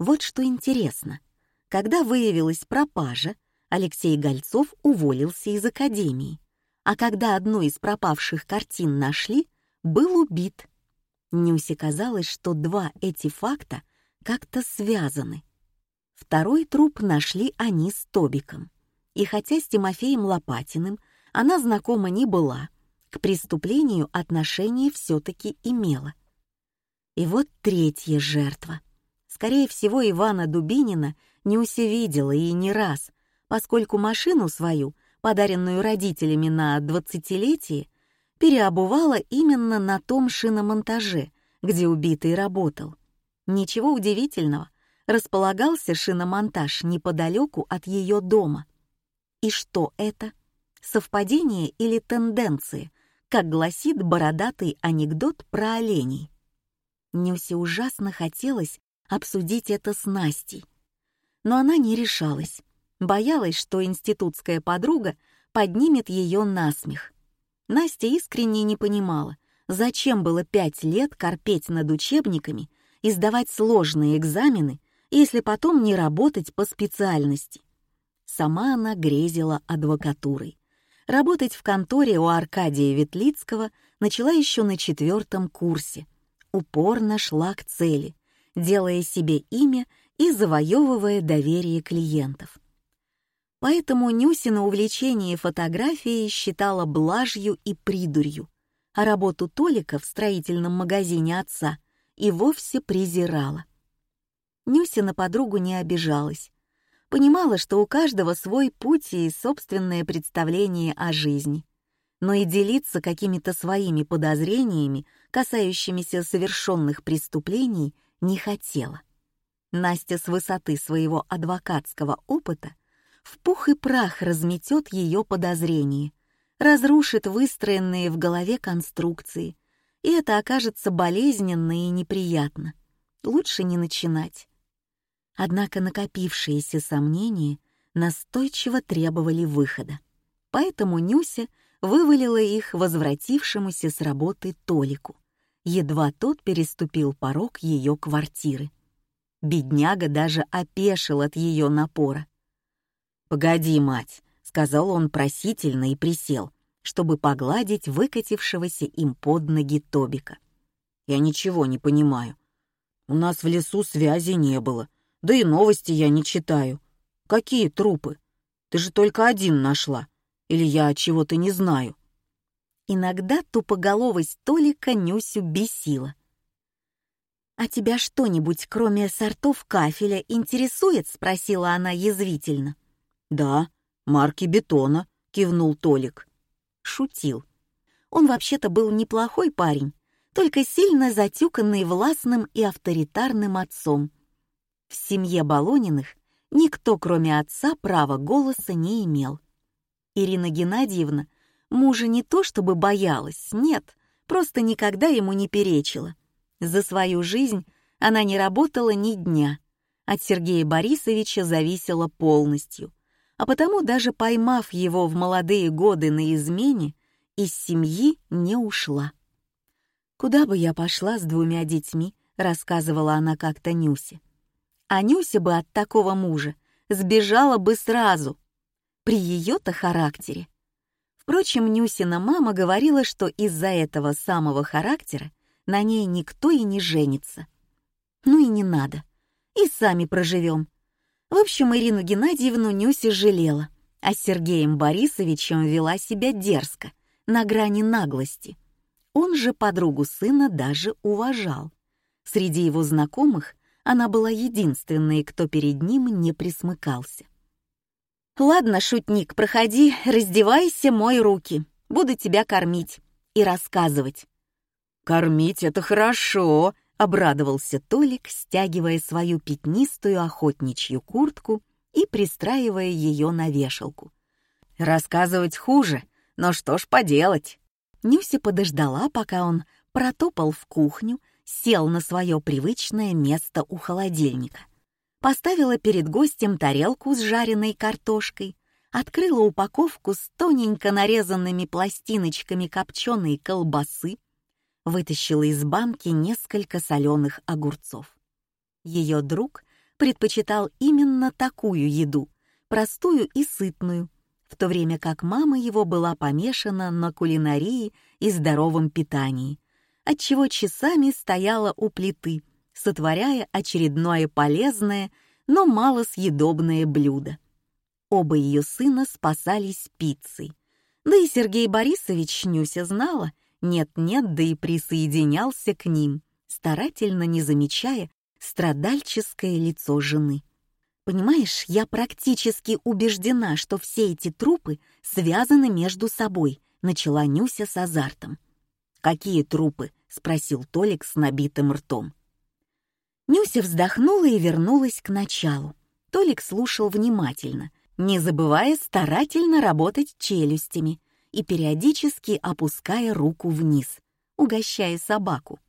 Вот что интересно. Когда выявилась пропажа, Алексей Гольцов уволился из академии, а когда одну из пропавших картин нашли, был убит. Нюсе казалось, что два эти факта как-то связаны. Второй труп нашли они с Тобиком. И хотя с Тимофеем Лопатиным она знакома не была, к преступлению отношение все-таки имела. И вот третья жертва. Скорее всего, Ивана Дубинина Нюся видела и не раз, поскольку машину свою, подаренную родителями на двадцатилетие, переобувала именно на том шиномонтаже, где убитый работал. Ничего удивительного, располагался шиномонтаж неподалеку от ее дома. И что это? Совпадение или тенденции, как гласит бородатый анекдот про оленей? Нюсе ужасно хотелось обсудить это с Настей. Но она не решалась, боялась, что институтская подруга поднимет ее на смех. Настя искренне не понимала, зачем было пять лет корпеть над учебниками и сдавать сложные экзамены, если потом не работать по специальности. Сама она грезила адвокатурой. Работать в конторе у Аркадия Ветлицкого начала еще на четвертом курсе. Упорно шла к цели, делая себе имя и завоевывая доверие клиентов. Поэтому Нюсина увлечение фотографией считала блажью и придурью, а работу Толика в строительном магазине отца и вовсе презирала. Нюся на подругу не обижалась. Понимала, что у каждого свой путь и собственное представление о жизни. Но и делиться какими-то своими подозрениями, касающимися совершенных преступлений, не хотела. Настя с высоты своего адвокатского опыта в пух и прах разметет ее подозрения, разрушит выстроенные в голове конструкции, и это окажется болезненно и неприятно. Лучше не начинать. Однако накопившиеся сомнения настойчиво требовали выхода. Поэтому Нюся вывалила их возвратившемуся с работы Толику, едва тот переступил порог ее квартиры. Бедняга даже опешил от ее напора. «Погоди, мать», — сказал он просительно и присел, чтобы погладить выкатившегося им под ноги Тобика. «Я ничего не понимаю. У нас в лесу связи не было, да и новости я не читаю. Какие трупы? Ты же только один нашла. Или я чего-то не знаю?» Иногда тупоголовость Толика Нюсю бесила. «А тебя что-нибудь, кроме сортов кафеля, интересует?» — спросила она язвительно. «Да, марки бетона», — кивнул Толик. Шутил. Он вообще-то был неплохой парень, только сильно затюканный властным и авторитарным отцом. В семье Болониных никто, кроме отца, права голоса не имел. Ирина Геннадьевна мужа не то чтобы боялась, нет, просто никогда ему не перечила. За свою жизнь она не работала ни дня. От Сергея Борисовича зависела полностью а потому даже поймав его в молодые годы на измене, из семьи не ушла. «Куда бы я пошла с двумя детьми?» — рассказывала она как-то Нюсе. «А Нюся бы от такого мужа сбежала бы сразу, при ее-то характере». Впрочем, Нюсина мама говорила, что из-за этого самого характера на ней никто и не женится. Ну и не надо. И сами проживем. В общем, Ирину Геннадьевну Нюся жалела, а с Сергеем Борисовичем вела себя дерзко, на грани наглости. Он же подругу сына даже уважал. Среди его знакомых она была единственной, кто перед ним не присмыкался. «Ладно, шутник, проходи, раздевайся, мой руки. Буду тебя кормить и рассказывать». «Кормить — это хорошо», Обрадовался Толик, стягивая свою пятнистую охотничью куртку и пристраивая ее на вешалку. «Рассказывать хуже, но что ж поделать?» Нюся подождала, пока он протопал в кухню, сел на свое привычное место у холодильника. Поставила перед гостем тарелку с жареной картошкой, открыла упаковку с тоненько нарезанными пластиночками копченой колбасы, вытащила из банки несколько соленых огурцов. Ее друг предпочитал именно такую еду, простую и сытную, в то время как мама его была помешана на кулинарии и здоровом питании, отчего часами стояла у плиты, сотворяя очередное полезное, но малосъедобное блюдо. Оба ее сына спасались пиццей. Да и Сергей Борисович Нюся знала — нет-нет, да и присоединялся к ним, старательно не замечая страдальческое лицо жены. Понимаешь, я практически убеждена, что все эти трупы связаны между собой, начала Нюся с азартом. Какие трупы? спросил Толик с набитым ртом. Нюся вздохнула и вернулась к началу. Толик слушал внимательно, не забывая старательно работать челюстями, и периодически опуская руку вниз, угощая собаку.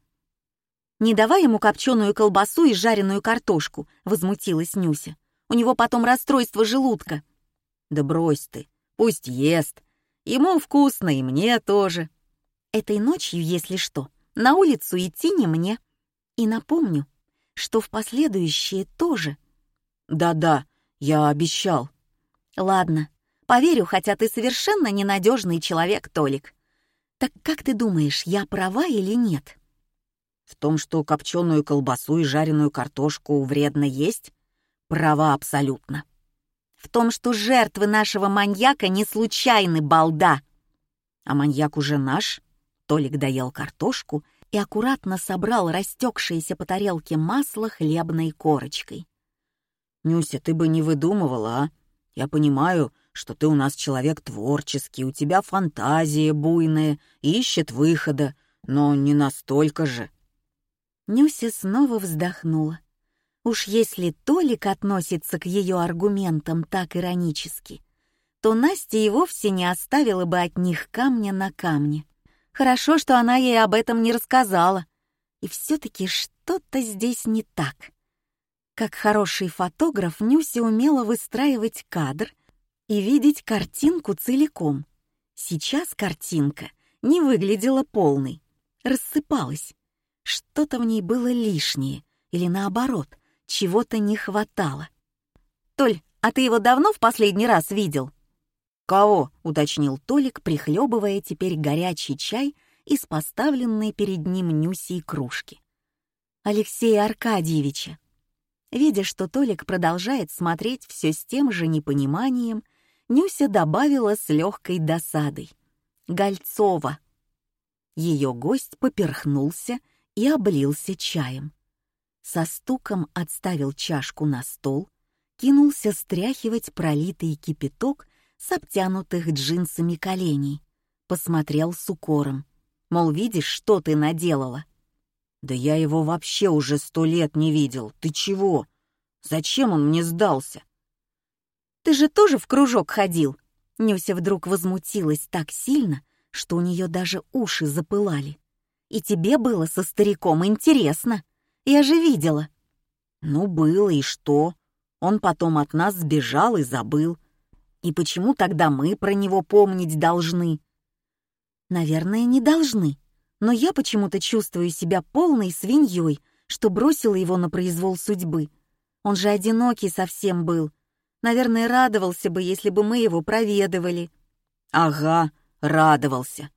«Не давай ему копченую колбасу и жареную картошку», — возмутилась Нюся. «У него потом расстройство желудка». «Да брось ты, пусть ест. Ему вкусно, и мне тоже». «Этой ночью, если что, на улицу идти не мне. И напомню, что в последующие тоже». «Да-да, я обещал». «Ладно, Поверю, хотя ты совершенно ненадежный человек, Толик. Так как ты думаешь, я права или нет? В том, что копченую колбасу и жареную картошку вредно есть, права абсолютно. В том, что жертвы нашего маньяка не случайны, балда. А маньяк уже наш. Толик доел картошку и аккуратно собрал растекшееся по тарелке масло хлебной корочкой. «Нюся, ты бы не выдумывала, а? Я понимаю, что ты у нас человек творческий, у тебя фантазия буйная, ищет выхода, но не настолько же». Нюся снова вздохнула. Уж если Толик относится к ее аргументам так иронически, то Настя и вовсе не оставила бы от них камня на камне. Хорошо, что она ей об этом не рассказала. И все-таки что-то здесь не так. Как хороший фотограф, Нюся умела выстраивать кадр и видеть картинку целиком. Сейчас картинка не выглядела полной, рассыпалась. Что-то в ней было лишнее, или наоборот, чего-то не хватало. «Толь, а ты его давно в последний раз видел?» «Кого?» — уточнил Толик, прихлебывая теперь горячий чай из поставленной перед ним Нюсей кружки. «Алексея Аркадьевича». Видя, что Толик продолжает смотреть все с тем же непониманием, Нюся добавила с легкой досадой. «Гольцова». Ее гость поперхнулся и облился чаем. Со стуком отставил чашку на стол, кинулся стряхивать пролитый кипяток с обтянутых джинсами коленей. Посмотрел с укором. Мол, видишь, что ты наделала? «Да я его вообще уже сто лет не видел. Ты чего? Зачем он мне сдался?» Ты же тоже в кружок ходил?» Нюся вдруг возмутилась так сильно, что у нее даже уши запылали. «И тебе было со стариком интересно. Я же видела». «Ну, было, и что? Он потом от нас сбежал и забыл. И почему тогда мы про него помнить должны?» «Наверное, не должны. Но я почему-то чувствую себя полной свиньей, что бросила его на произвол судьбы. Он же одинокий совсем был, Наверное, радовался бы, если бы мы его проведывали». «Ага, радовался.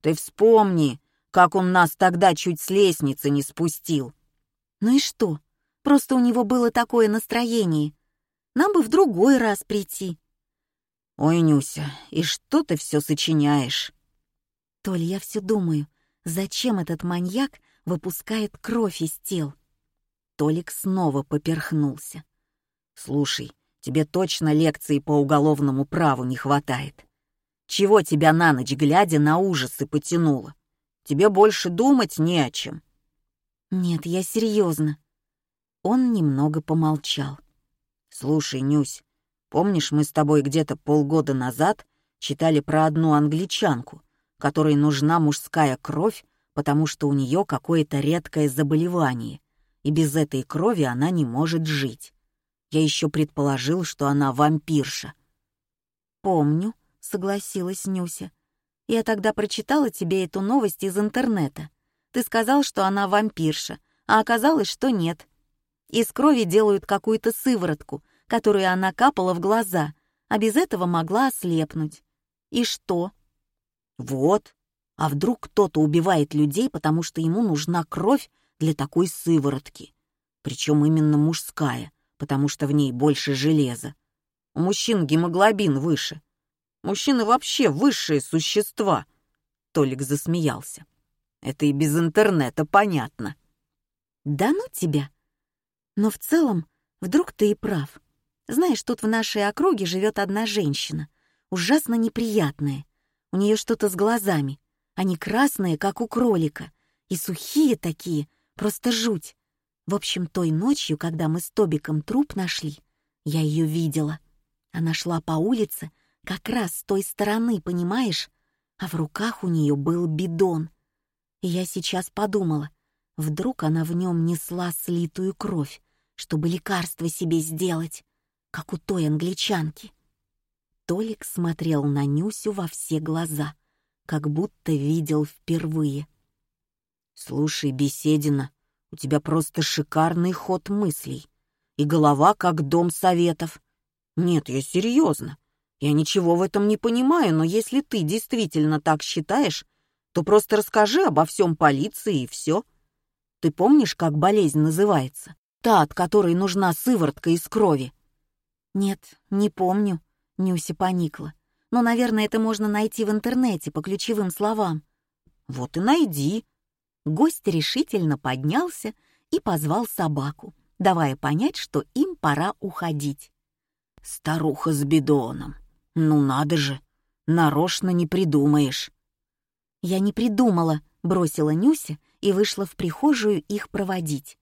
Ты вспомни, как он нас тогда чуть с лестницы не спустил». «Ну и что? Просто у него было такое настроение. Нам бы в другой раз прийти». «Ой, Нюся, и что ты все сочиняешь?» «Толь, я все думаю, зачем этот маньяк выпускает кровь из тел?» Толик снова поперхнулся. «Слушай, Тебе точно лекции по уголовному праву не хватает. Чего тебя на ночь глядя на ужасы потянуло? Тебе больше думать не о чем. Нет, я серьезно. Он немного помолчал. Слушай, Нюсь, помнишь, мы с тобой где-то полгода назад читали про одну англичанку, которой нужна мужская кровь, потому что у нее какое-то редкое заболевание, и без этой крови она не может жить. Я еще предположил, что она вампирша. «Помню», — согласилась Нюся. «Я тогда прочитала тебе эту новость из интернета. Ты сказал, что она вампирша, а оказалось, что нет. Из крови делают какую-то сыворотку, которую она капала в глаза, а без этого могла ослепнуть. И что?» «Вот. А вдруг кто-то убивает людей, потому что ему нужна кровь для такой сыворотки? Причем именно мужская потому что в ней больше железа. У мужчин гемоглобин выше. Мужчины вообще высшие существа. Толик засмеялся. Это и без интернета понятно. Да ну тебя. Но в целом, вдруг ты и прав. Знаешь, тут в нашей округе живет одна женщина, ужасно неприятная. У нее что-то с глазами. Они красные, как у кролика, и сухие такие, просто жуть. В общем, той ночью, когда мы с Тобиком труп нашли, я ее видела. Она шла по улице как раз с той стороны, понимаешь? А в руках у нее был бидон. И я сейчас подумала, вдруг она в нем несла слитую кровь, чтобы лекарство себе сделать, как у той англичанки. Толик смотрел на Нюсю во все глаза, как будто видел впервые. «Слушай, Беседина, у тебя просто шикарный ход мыслей. И голова как дом советов. Нет, я серьезно. Я ничего в этом не понимаю, но если ты действительно так считаешь, то просто расскажи обо всем полиции и все. Ты помнишь, как болезнь называется? Та, от которой нужна сыворотка из крови. Нет, не помню. Нюся поникла. Но, наверное, это можно найти в интернете по ключевым словам. Вот и найди. Гость решительно поднялся и позвал собаку, давая понять, что им пора уходить. «Старуха с бидоном. Ну надо же, нарочно не придумаешь». «Я не придумала», — бросила Нюся и вышла в прихожую их проводить.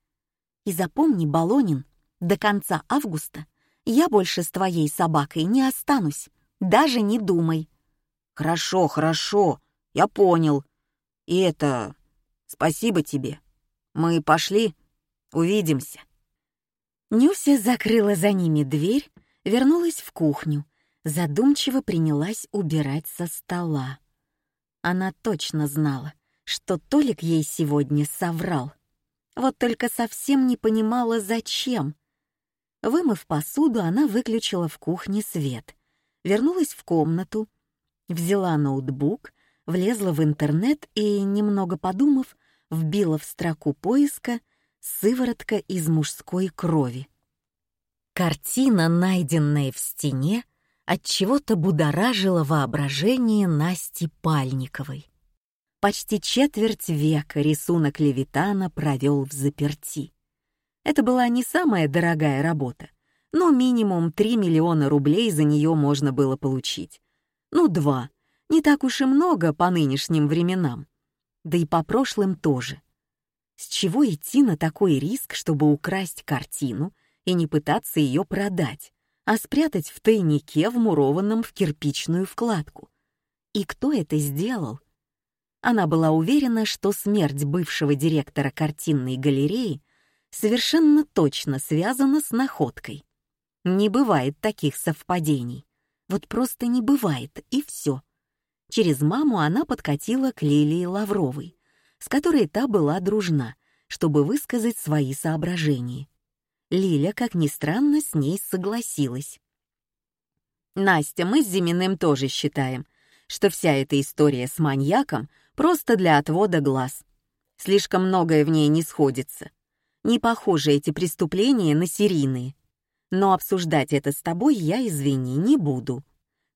И запомни, Балонин, до конца августа я больше с твоей собакой не останусь. Даже не думай. Хорошо, хорошо, я понял. И это... Спасибо тебе. Мы пошли, увидимся. Нюся закрыла за ними дверь, вернулась в кухню, задумчиво принялась убирать со стола. Она точно знала, что Толик ей сегодня соврал. Вот только совсем не понимала, зачем. Вымыв посуду, она выключила в кухне свет, вернулась в комнату, взяла ноутбук, влезла в интернет и, немного подумав, вбила в строку поиска «сыворотка из мужской крови». Картина, найденная в стене, от чего-то будоражила воображение Насти Пальниковой. Почти четверть века рисунок Левитана провел в заперти. Это была не самая дорогая работа, но минимум 3 миллиона рублей за нее можно было получить. Ну, два. Не так уж и много по нынешним временам. Да и по прошлым тоже. С чего идти на такой риск, чтобы украсть картину и не пытаться ее продать, а спрятать в тайнике, вмурованном в кирпичную вкладку? И кто это сделал? Она была уверена, что смерть бывшего директора картинной галереи совершенно точно связана с находкой. Не бывает таких совпадений. Вот просто не бывает, и все. Через маму она подкатила к Лилии Лавровой, с которой та была дружна, чтобы высказать свои соображения. Лиля, как ни странно, с ней согласилась. «Настя, мы с Зиминым тоже считаем, что вся эта история с маньяком просто для отвода глаз. Слишком многое в ней не сходится. Не похожи эти преступления на серийные. Но обсуждать это с тобой я, извини, не буду.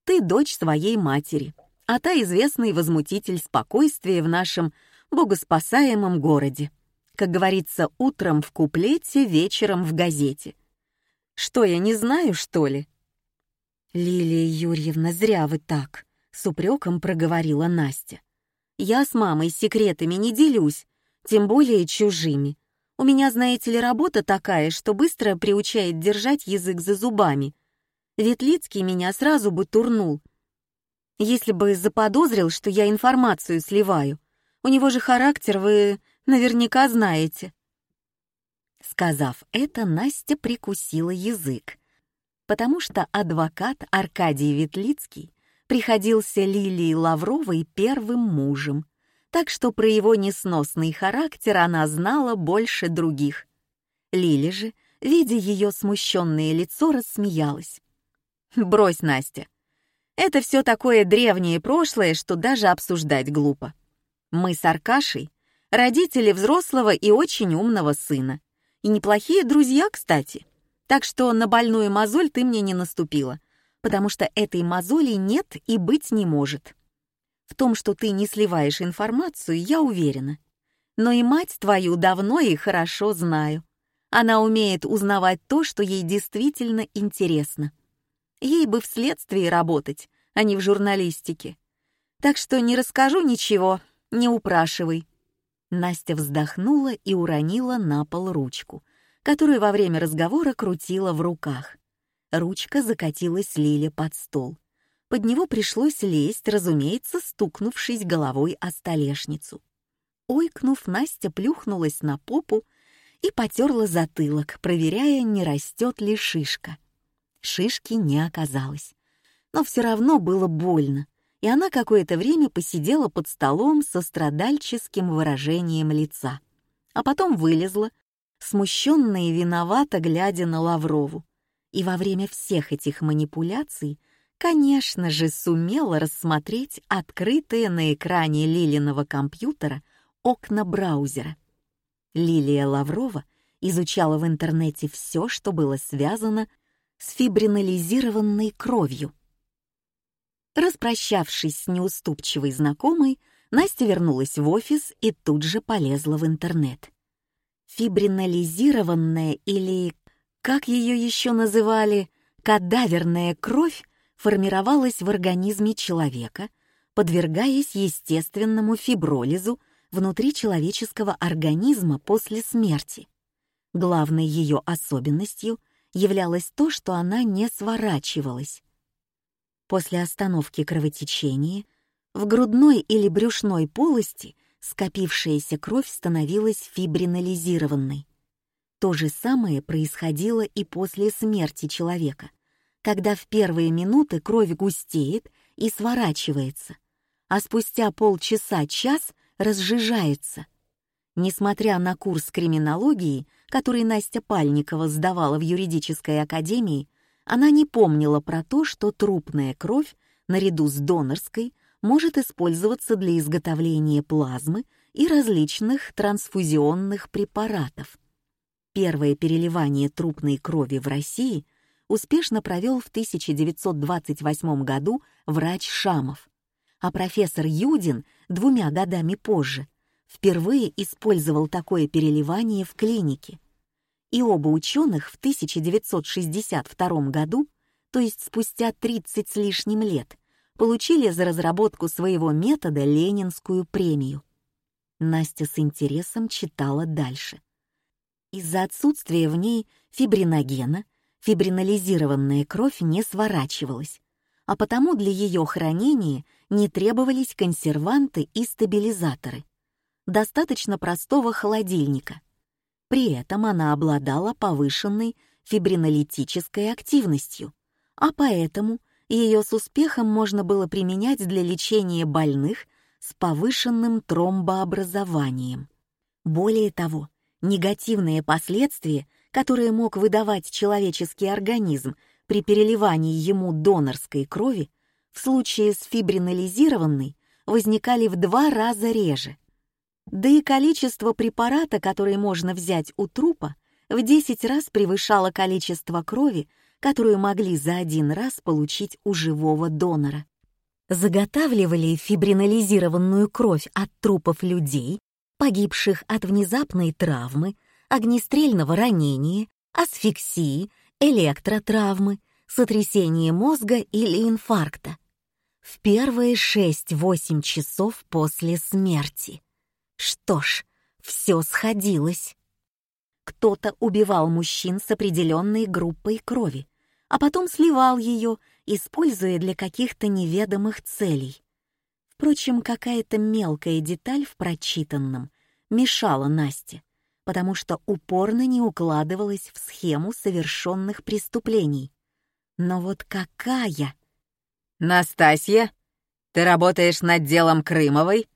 Ты дочь своей матери, а та известный возмутитель спокойствия в нашем богоспасаемом городе. Как говорится, утром в куплете, вечером в газете. Что, я не знаю, что ли? Лилия Юрьевна, зря вы так, с упреком проговорила Настя. Я с мамой секретами не делюсь, тем более чужими. У меня, знаете ли, работа такая, что быстро приучает держать язык за зубами. Ветлицкий меня сразу бы турнул. Если бы заподозрил, что я информацию сливаю. У него же характер вы наверняка знаете. Сказав это, Настя прикусила язык, потому что адвокат Аркадий Ветлицкий приходился Лилии Лавровой первым мужем, так что про его несносный характер она знала больше других. Лили же, видя ее смущенное лицо, рассмеялась. «Брось, Настя. Это все такое древнее прошлое, что даже обсуждать глупо. Мы с Аркашей — родители взрослого и очень умного сына. И неплохие друзья, кстати. Так что на больную мозоль ты мне не наступила потому что этой мозоли нет и быть не может. В том, что ты не сливаешь информацию, я уверена. Но и мать твою давно и хорошо знаю. Она умеет узнавать то, что ей действительно интересно. Ей бы в следствии работать, а не в журналистике. Так что не расскажу ничего, не упрашивай. Настя вздохнула и уронила на пол ручку, которую во время разговора крутила в руках. Ручка закатилась Лиле под стол. Под него пришлось лезть, разумеется, стукнувшись головой о столешницу. Ойкнув, Настя плюхнулась на попу и потерла затылок, проверяя, не растет ли шишка. Шишки не оказалось. Но все равно было больно, и она какое-то время посидела под столом со страдальческим выражением лица. А потом вылезла, смущенная и виновата, глядя на Лаврову и во время всех этих манипуляций, конечно же, сумела рассмотреть открытые на экране Лилиного компьютера окна браузера. Лилия Лаврова изучала в интернете все, что было связано с фибринализированной кровью. Распрощавшись с неуступчивой знакомой, Настя вернулась в офис и тут же полезла в интернет. Фибринализированная или как ее еще называли, кадаверная кровь формировалась в организме человека, подвергаясь естественному фибролизу внутри человеческого организма после смерти. Главной ее особенностью являлось то, что она не сворачивалась. После остановки кровотечения в грудной или брюшной полости скопившаяся кровь становилась фибринализированной. То же самое происходило и после смерти человека, когда в первые минуты кровь густеет и сворачивается, а спустя полчаса-час разжижается. Несмотря на курс криминологии, который Настя Пальникова сдавала в юридической академии, она не помнила про то, что трупная кровь, наряду с донорской, может использоваться для изготовления плазмы и различных трансфузионных препаратов. Первое переливание трупной крови в России успешно провел в 1928 году врач Шамов, а профессор Юдин двумя годами позже впервые использовал такое переливание в клинике. И оба ученых в 1962 году, то есть спустя 30 с лишним лет, получили за разработку своего метода Ленинскую премию. Настя с интересом читала дальше. Из-за отсутствия в ней фибриногена фибринализированная кровь не сворачивалась, а потому для ее хранения не требовались консерванты и стабилизаторы. Достаточно простого холодильника. При этом она обладала повышенной фибринолитической активностью, а поэтому ее с успехом можно было применять для лечения больных с повышенным тромбообразованием. Более того, негативные последствия, которые мог выдавать человеческий организм при переливании ему донорской крови, в случае с фибринализированной возникали в два раза реже. Да и количество препарата, который можно взять у трупа, в 10 раз превышало количество крови, которую могли за один раз получить у живого донора. Заготавливали фибринализированную кровь от трупов людей, погибших от внезапной травмы, огнестрельного ранения, асфиксии, электротравмы, сотрясения мозга или инфаркта. В первые 6-8 часов после смерти. Что ж, все сходилось. Кто-то убивал мужчин с определенной группой крови, а потом сливал ее, используя для каких-то неведомых целей. Впрочем, какая-то мелкая деталь в прочитанном мешала Насте, потому что упорно не укладывалась в схему совершенных преступлений. Но вот какая? «Настасья, ты работаешь над делом Крымовой?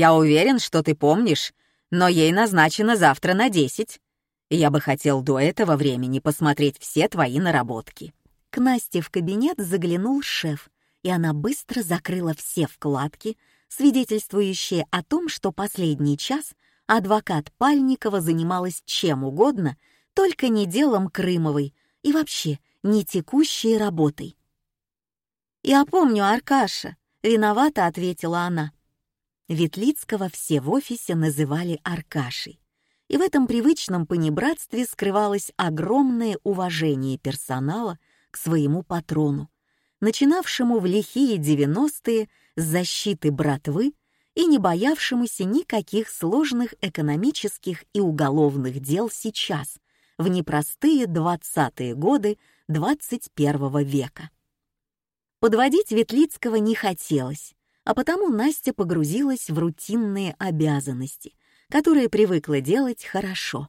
Я уверен, что ты помнишь, но ей назначено завтра на десять я бы хотел до этого времени посмотреть все твои наработки». К Насте в кабинет заглянул шеф, и она быстро закрыла все вкладки, свидетельствующие о том, что последний час адвокат Пальникова занималась чем угодно, только не делом Крымовой и вообще не текущей работой. «Я помню, Аркаша», — виновата ответила она. Ветлицкого все в офисе называли Аркашей и в этом привычном понебратстве скрывалось огромное уважение персонала к своему патрону, начинавшему в лихие девяностые с защиты братвы и не боявшемуся никаких сложных экономических и уголовных дел сейчас, в непростые двадцатые годы двадцать первого века. Подводить Ветлицкого не хотелось, а потому Настя погрузилась в рутинные обязанности, которые привыкла делать хорошо.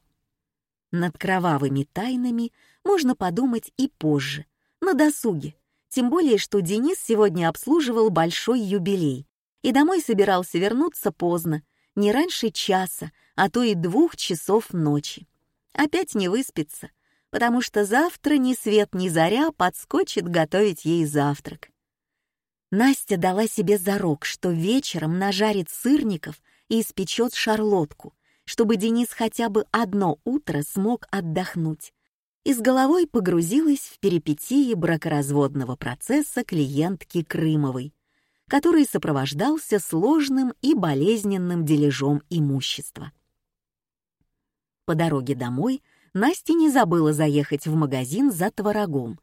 Над кровавыми тайнами можно подумать и позже, на досуге, тем более, что Денис сегодня обслуживал большой юбилей и домой собирался вернуться поздно, не раньше часа, а то и двух часов ночи. Опять не выспится, потому что завтра ни свет ни заря подскочит готовить ей завтрак. Настя дала себе зарок, что вечером нажарит сырников и испечет шарлотку, чтобы Денис хотя бы одно утро смог отдохнуть. И с головой погрузилась в перипетии бракоразводного процесса клиентки Крымовой, который сопровождался сложным и болезненным дележом имущества. По дороге домой Настя не забыла заехать в магазин за творогом.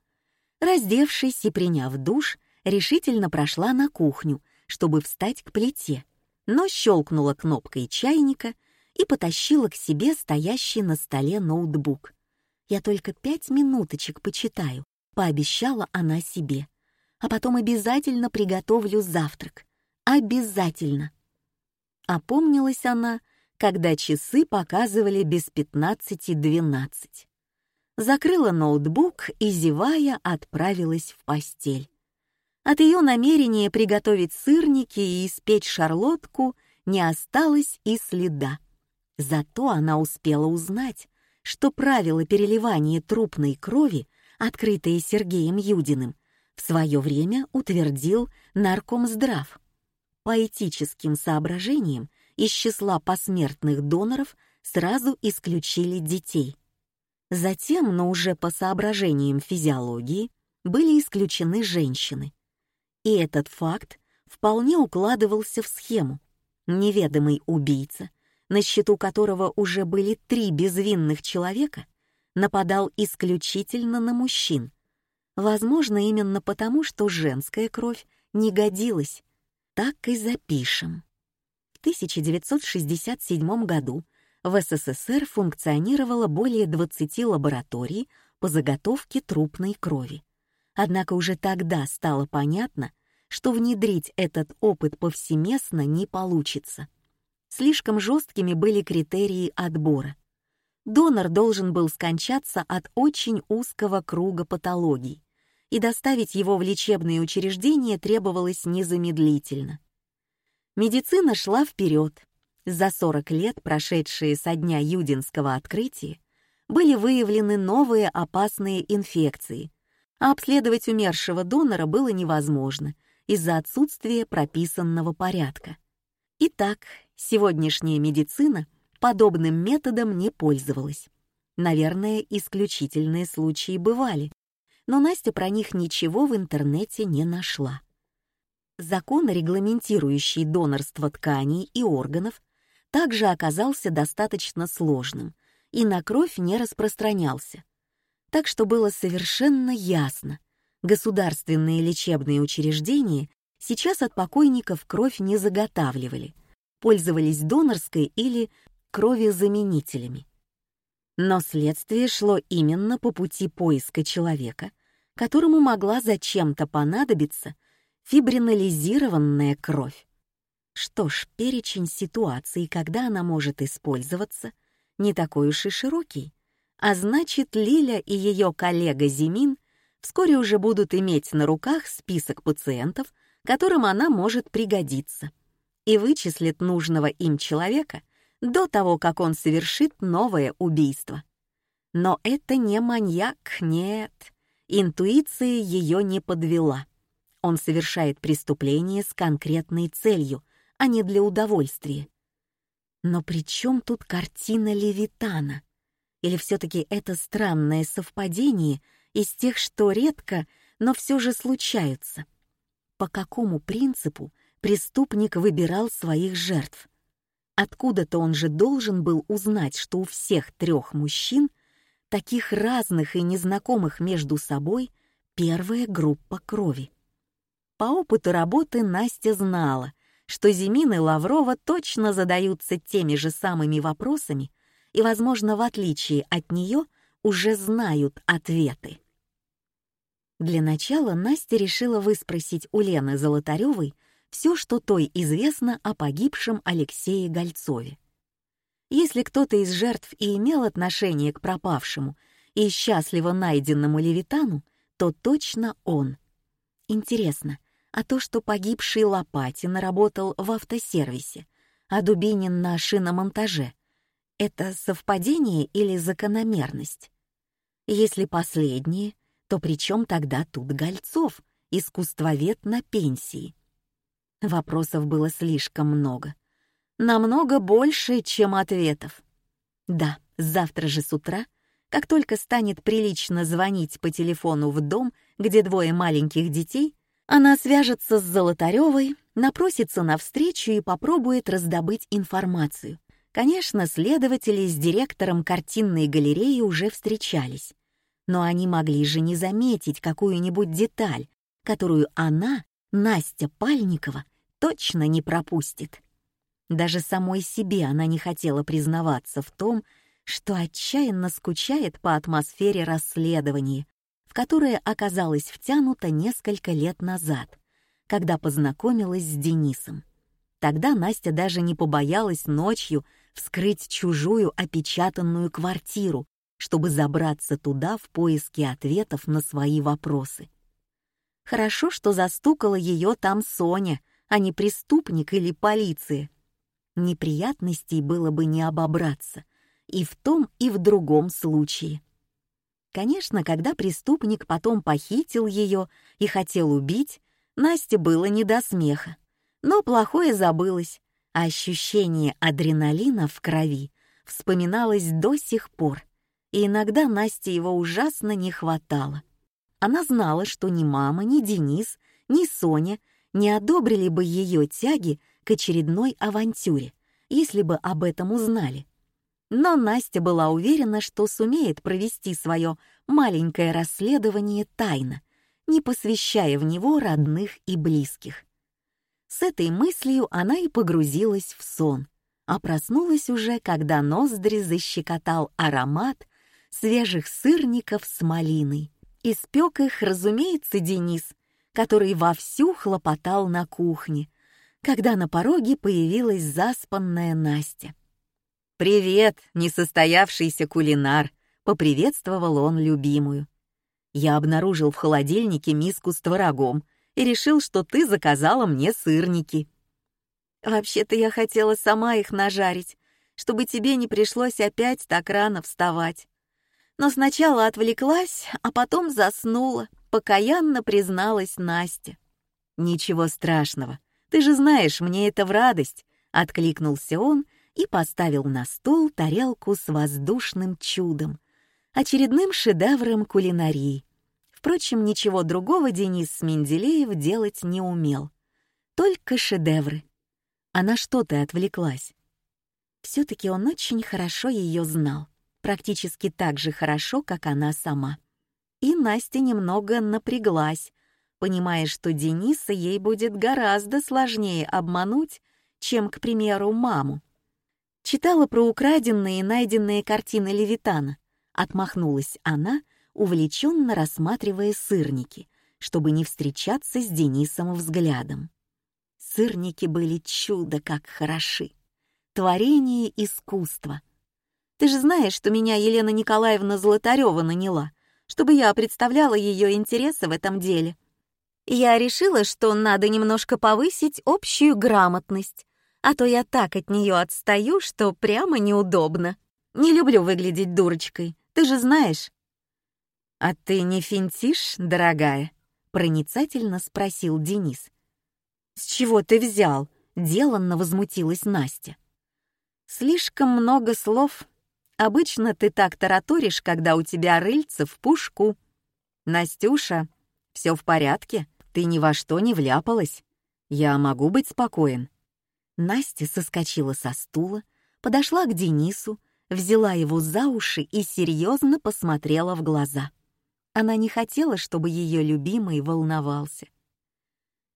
Раздевшись и приняв душ, решительно прошла на кухню, чтобы встать к плите но щелкнула кнопкой чайника и потащила к себе стоящий на столе ноутбук. «Я только пять минуточек почитаю», — пообещала она себе. «А потом обязательно приготовлю завтрак. Обязательно!» Опомнилась она, когда часы показывали без пятнадцати двенадцать. Закрыла ноутбук и, зевая, отправилась в постель. От ее намерения приготовить сырники и испечь шарлотку не осталось и следа. Зато она успела узнать, что правила переливания трупной крови, открытые Сергеем Юдиным, в свое время утвердил наркомздрав. По этическим соображениям из числа посмертных доноров сразу исключили детей. Затем, но уже по соображениям физиологии, были исключены женщины. И этот факт вполне укладывался в схему. Неведомый убийца на счету которого уже были три безвинных человека, нападал исключительно на мужчин. Возможно, именно потому, что женская кровь не годилась. Так и запишем. В 1967 году в СССР функционировало более 20 лабораторий по заготовке трупной крови. Однако уже тогда стало понятно, что внедрить этот опыт повсеместно не получится. Слишком жесткими были критерии отбора. Донор должен был скончаться от очень узкого круга патологий, и доставить его в лечебные учреждения требовалось незамедлительно. Медицина шла вперед. За 40 лет, прошедшие со дня юдинского открытия, были выявлены новые опасные инфекции, а обследовать умершего донора было невозможно из-за отсутствия прописанного порядка. Итак, сегодняшняя медицина подобным методом не пользовалась. Наверное, исключительные случаи бывали, но Настя про них ничего в интернете не нашла. Закон, регламентирующий донорство тканей и органов, также оказался достаточно сложным и на кровь не распространялся. Так что было совершенно ясно, государственные лечебные учреждения сейчас от покойников кровь не заготавливали, пользовались донорской или кровезаменителями. Но следствие шло именно по пути поиска человека, которому могла зачем-то понадобиться фибринализированная кровь. Что ж, перечень ситуаций, когда она может использоваться, не такой уж и широкий, а значит, Лиля и ее коллега Зимин вскоре уже будут иметь на руках список пациентов, которым она может пригодиться, и вычислит нужного им человека до того, как он совершит новое убийство. Но это не маньяк, нет. Интуиция ее не подвела. Он совершает преступление с конкретной целью, а не для удовольствия. Но при чем тут картина Левитана? Или все-таки это странное совпадение из тех, что редко, но все же случаются? по какому принципу преступник выбирал своих жертв. Откуда-то он же должен был узнать, что у всех трех мужчин, таких разных и незнакомых между собой, первая группа крови. По опыту работы Настя знала, что Зимин и Лаврова точно задаются теми же самыми вопросами и, возможно, в отличие от нее, уже знают ответы. Для начала Настя решила выспросить у Лены Золотаревой все, что той известно о погибшем Алексее Гольцове. Если кто-то из жертв и имел отношение к пропавшему и счастливо найденному Левитану, то точно он. Интересно, а то, что погибший Лопатин работал в автосервисе, а Дубинин на шиномонтаже, это совпадение или закономерность? Если последнее, то при чем тогда тут Гольцов, искусствовед на пенсии? Вопросов было слишком много. Намного больше, чем ответов. Да, завтра же с утра, как только станет прилично звонить по телефону в дом, где двое маленьких детей, она свяжется с Золотаревой, напросится на встречу и попробует раздобыть информацию. Конечно, следователи с директором картинной галереи уже встречались но они могли же не заметить какую-нибудь деталь, которую она, Настя Пальникова, точно не пропустит. Даже самой себе она не хотела признаваться в том, что отчаянно скучает по атмосфере расследования, в которое оказалась втянута несколько лет назад, когда познакомилась с Денисом. Тогда Настя даже не побоялась ночью вскрыть чужую опечатанную квартиру, чтобы забраться туда в поиске ответов на свои вопросы. Хорошо, что застукала ее там Соня, а не преступник или полиция. Неприятностей было бы не обобраться и в том, и в другом случае. Конечно, когда преступник потом похитил ее и хотел убить, Насте было не до смеха. Но плохое забылось, а ощущение адреналина в крови вспоминалось до сих пор, и иногда Насте его ужасно не хватало. Она знала, что ни мама, ни Денис, ни Соня не одобрили бы ее тяги к очередной авантюре, если бы об этом узнали. Но Настя была уверена, что сумеет провести свое маленькое расследование тайно, не посвящая в него родных и близких. С этой мыслью она и погрузилась в сон, а проснулась уже, когда ноздри защекотал аромат свежих сырников с малиной. Испек их, разумеется, Денис, который вовсю хлопотал на кухне, когда на пороге появилась заспанная Настя. «Привет, несостоявшийся кулинар!» — поприветствовал он любимую. «Я обнаружил в холодильнике миску с творогом и решил, что ты заказала мне сырники». «Вообще-то я хотела сама их нажарить, чтобы тебе не пришлось опять так рано вставать. Но сначала отвлеклась, а потом заснула», — покаянно призналась Настя. «Ничего страшного, ты же знаешь, мне это в радость», — откликнулся он и поставил на стол тарелку с воздушным чудом, очередным шедевром кулинарии. Впрочем, ничего другого Денис Менделеев делать не умел. Только шедевры. А на что ты отвлеклась? Все-таки он очень хорошо ее знал, практически так же хорошо, как она сама. И Настя немного напряглась, понимая, что Дениса ей будет гораздо сложнее обмануть, чем, к примеру, маму. Читала про украденные и найденные картины Левитана. Отмахнулась она, увлеченно рассматривая сырники, чтобы не встречаться с Денисом взглядом. Сырники были чудо как хороши. Творение искусства. Ты же знаешь, что меня Елена Николаевна Золотарева наняла, чтобы я представляла ее интересы в этом деле. Я решила, что надо немножко повысить общую грамотность, а то я так от нее отстаю, что прямо неудобно. Не люблю выглядеть дурочкой, ты же знаешь». «А ты не финтишь, дорогая?» — проницательно спросил Денис. «С чего ты взял?» — деланно возмутилась Настя. «Слишком много слов. Обычно ты так тараторишь, когда у тебя рыльца в пушку. Настюша, все в порядке, ты ни во что не вляпалась. Я могу быть спокоен». Настя соскочила со стула, подошла к Денису, взяла его за уши и серьезно посмотрела в глаза. Она не хотела, чтобы ее любимый волновался.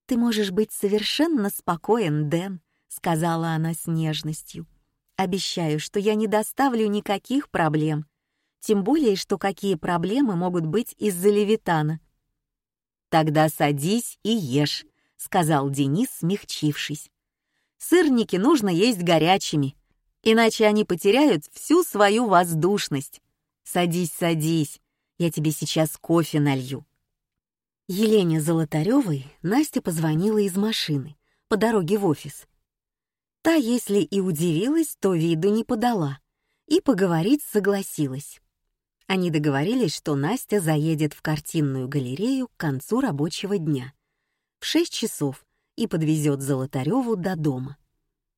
«Ты можешь быть совершенно спокоен, Дэн», — сказала она с нежностью. «Обещаю, что я не доставлю никаких проблем, тем более, что какие проблемы могут быть из-за левитана». «Тогда садись и ешь», — сказал Денис, смягчившись. Сырники нужно есть горячими, иначе они потеряют всю свою воздушность. Садись, садись, я тебе сейчас кофе налью. Елене Золотаревой Настя позвонила из машины по дороге в офис. Та, если и удивилась, то виду не подала и поговорить согласилась. Они договорились, что Настя заедет в картинную галерею к концу рабочего дня в 6 часов и подвезет Золотареву до дома.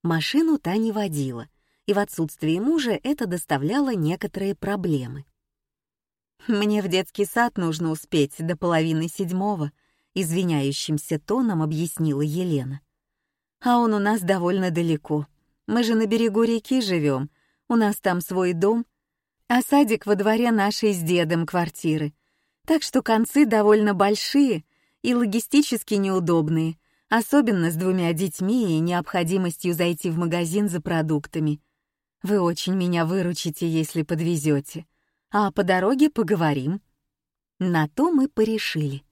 Машину та не водила, и в отсутствие мужа это доставляло некоторые проблемы. «Мне в детский сад нужно успеть до половины седьмого», извиняющимся тоном объяснила Елена. «А он у нас довольно далеко. Мы же на берегу реки живем, у нас там свой дом, а садик во дворе нашей с дедом квартиры. Так что концы довольно большие и логистически неудобные, особенно с двумя детьми и необходимостью зайти в магазин за продуктами. Вы очень меня выручите, если подвезете. А по дороге поговорим». На то мы порешили.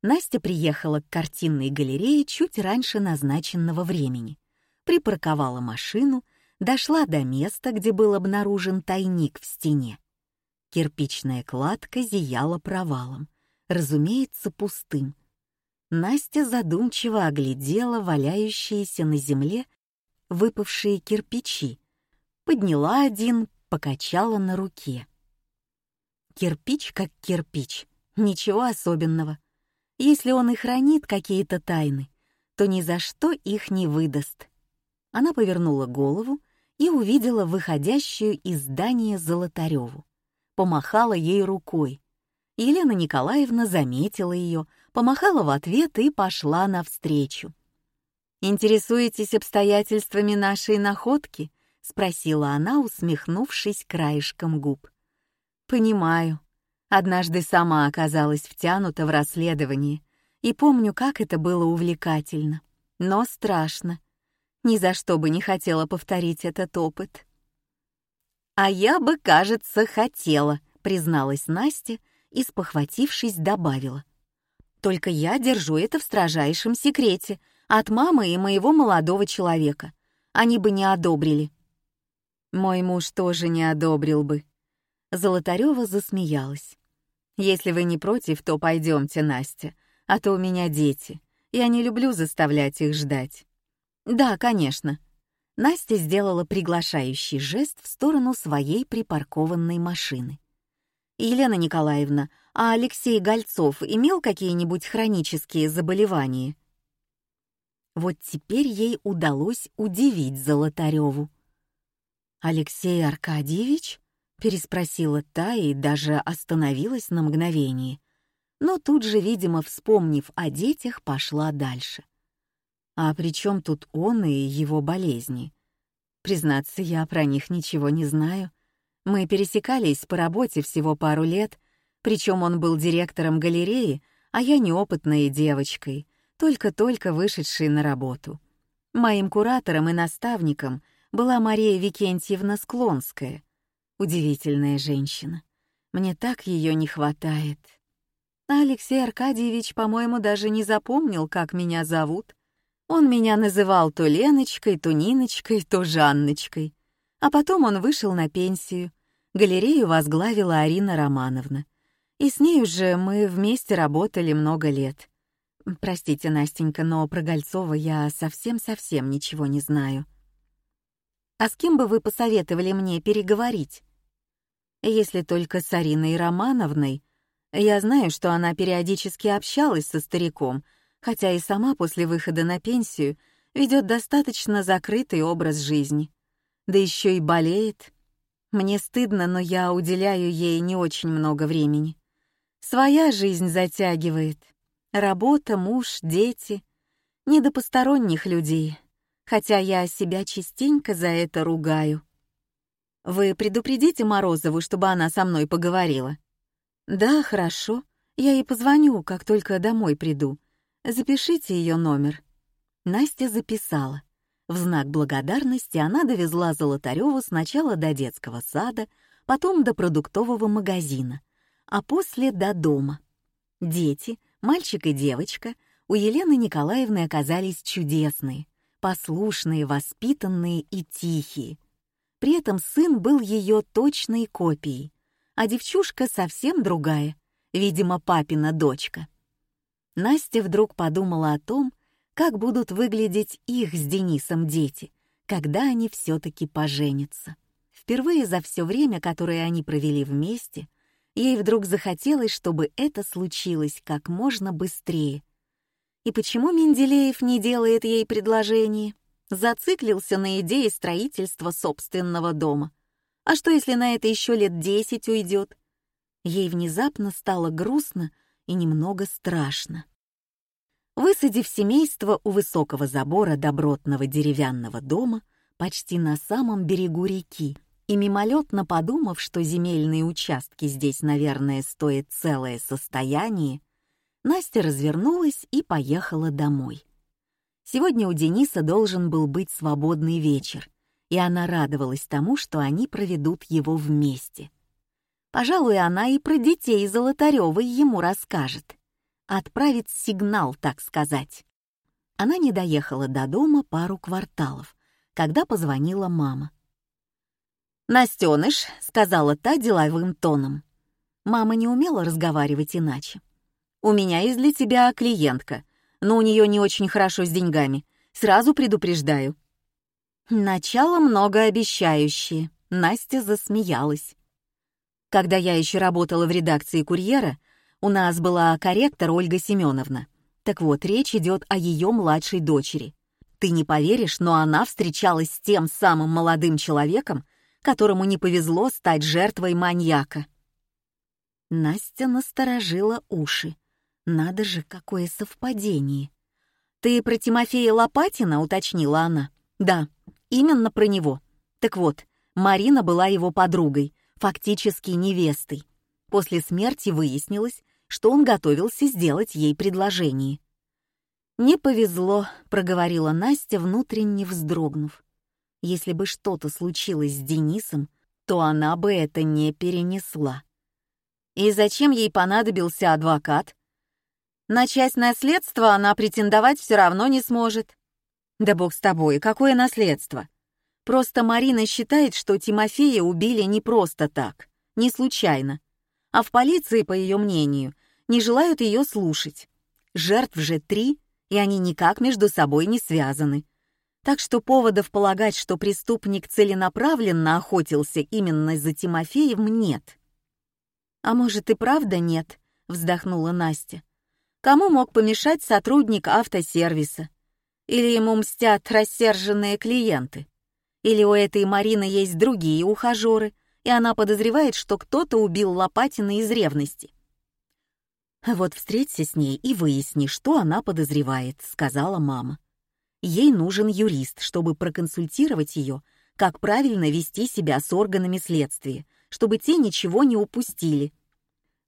Настя приехала к картинной галерее чуть раньше назначенного времени, припарковала машину, дошла до места, где был обнаружен тайник в стене. Кирпичная кладка зияла провалом, разумеется, пустым. Настя задумчиво оглядела валяющиеся на земле выпавшие кирпичи, подняла один, покачала на руке. Кирпич как кирпич, ничего особенного. Если он и хранит какие-то тайны, то ни за что их не выдаст. Она повернула голову и увидела выходящую из здания Золотареву. Помахала ей рукой. Елена Николаевна заметила ее, помахала в ответ и пошла навстречу. «Интересуетесь обстоятельствами нашей находки?» — спросила она, усмехнувшись краешком губ. «Понимаю. Однажды сама оказалась втянута в расследование, и помню, как это было увлекательно, но страшно. Ни за что бы не хотела повторить этот опыт. «А я бы, кажется, хотела», — призналась Настя и, спохватившись, добавила. «Только я держу это в строжайшем секрете от мамы и моего молодого человека. Они бы не одобрили». «Мой муж тоже не одобрил бы», Золотарева засмеялась. «Если вы не против, то пойдемте, Настя, а то у меня дети. Я не люблю заставлять их ждать». «Да, конечно». Настя сделала приглашающий жест в сторону своей припаркованной машины. «Елена Николаевна, а Алексей Гольцов имел какие-нибудь хронические заболевания?» Вот теперь ей удалось удивить Золотареву. «Алексей Аркадьевич?» Переспросила та и даже остановилась на мгновение, но тут же, видимо, вспомнив о детях, пошла дальше. А при чем тут он и его болезни? Признаться, я про них ничего не знаю. Мы пересекались по работе всего пару лет, причем он был директором галереи, а я неопытной девочкой, только-только вышедшей на работу. Моим куратором и наставником была Мария Викентьевна Склонская, Удивительная женщина. Мне так ее не хватает. Алексей Аркадьевич, по-моему, даже не запомнил, как меня зовут. Он меня называл то Леночкой, то Ниночкой, то Жанночкой. А потом он вышел на пенсию. Галерею возглавила Арина Романовна. И с ней уже мы вместе работали много лет. Простите, Настенька, но про Гольцова я совсем-совсем ничего не знаю. А с кем бы вы посоветовали мне переговорить? Если только с Ариной Романовной. Я знаю, что она периодически общалась со стариком, хотя и сама после выхода на пенсию ведет достаточно закрытый образ жизни. Да еще и болеет. Мне стыдно, но я уделяю ей не очень много времени. Своя жизнь затягивает. Работа, муж, дети. Не до посторонних людей, хотя я себя частенько за это ругаю. Вы предупредите Морозову, чтобы она со мной поговорила?» «Да, хорошо. Я ей позвоню, как только домой приду. Запишите ее номер». Настя записала. В знак благодарности она довезла Золотареву сначала до детского сада, потом до продуктового магазина, а после до дома. Дети, мальчик и девочка, у Елены Николаевны оказались чудесные, послушные, воспитанные и тихие. При этом сын был ее точной копией, а девчушка совсем другая, видимо, папина дочка. Настя вдруг подумала о том, как будут выглядеть их с Денисом дети, когда они все-таки поженятся. Впервые за все время, которое они провели вместе, ей вдруг захотелось, чтобы это случилось как можно быстрее. И почему Менделеев не делает ей предложение? Зациклился на идее строительства собственного дома. А что, если на это еще лет десять уйдет? Ей внезапно стало грустно и немного страшно. Высадив семейство у высокого забора добротного деревянного дома почти на самом берегу реки и мимолетно подумав, что земельные участки здесь, наверное, стоят целое состояние, Настя развернулась и поехала домой. Сегодня у Дениса должен был быть свободный вечер, и она радовалась тому, что они проведут его вместе. Пожалуй, она и про детей Золотаревой ему расскажет. Отправит сигнал, так сказать. Она не доехала до дома пару кварталов, когда позвонила мама. «Настеныш», — сказала та деловым тоном. Мама не умела разговаривать иначе. «У меня есть для тебя клиентка, но у нее не очень хорошо с деньгами. Сразу предупреждаю». Начало многообещающее. Настя засмеялась. Когда я еще работала в редакции «Курьера», у нас была корректор Ольга Семеновна. Так вот, речь идет о ее младшей дочери. Ты не поверишь, но она встречалась с тем самым молодым человеком, которому не повезло стать жертвой маньяка. Настя насторожила уши. Надо же, какое совпадение. «Ты про Тимофея Лопатина?» — уточнила она. «Да, именно про него. Так вот, Марина была его подругой, фактически невестой. После смерти выяснилось, что он готовился сделать ей предложение. «Не повезло», — проговорила Настя, внутренне вздрогнув. Если бы что-то случилось с Денисом, то она бы это не перенесла. И зачем ей понадобился адвокат? На часть наследства она претендовать все равно не сможет. Да бог с тобой, какое наследство? Просто Марина считает, что Тимофея убили не просто так, не случайно. А в полиции, по ее мнению, не желают ее слушать. Жертв же три, и они никак между собой не связаны так что поводов полагать, что преступник целенаправленно охотился именно за Тимофеем, нет. «А может, и правда нет?» — вздохнула Настя. «Кому мог помешать сотрудник автосервиса? Или ему мстят рассерженные клиенты? Или у этой Марины есть другие ухажеры, и она подозревает, что кто-то убил Лопатина из ревности?» «Вот встреться с ней и выясни, что она подозревает», — сказала мама. Ей нужен юрист, чтобы проконсультировать ее, как правильно вести себя с органами следствия, чтобы те ничего не упустили.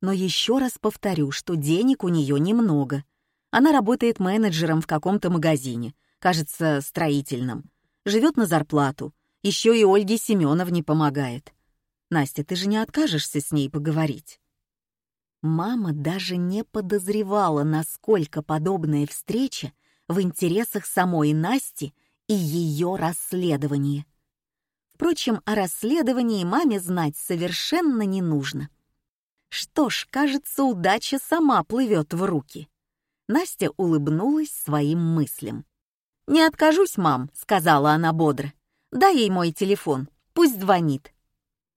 Но еще раз повторю, что денег у нее немного. Она работает менеджером в каком-то магазине, кажется, строительном. Живет на зарплату. Еще и Ольге Семеновне помогает. Настя, ты же не откажешься с ней поговорить? Мама даже не подозревала, насколько подобная встреча в интересах самой Насти и ее расследования. Впрочем, о расследовании маме знать совершенно не нужно. Что ж, кажется, удача сама плывет в руки. Настя улыбнулась своим мыслям. «Не откажусь, мам», — сказала она бодро. «Дай ей мой телефон, пусть звонит.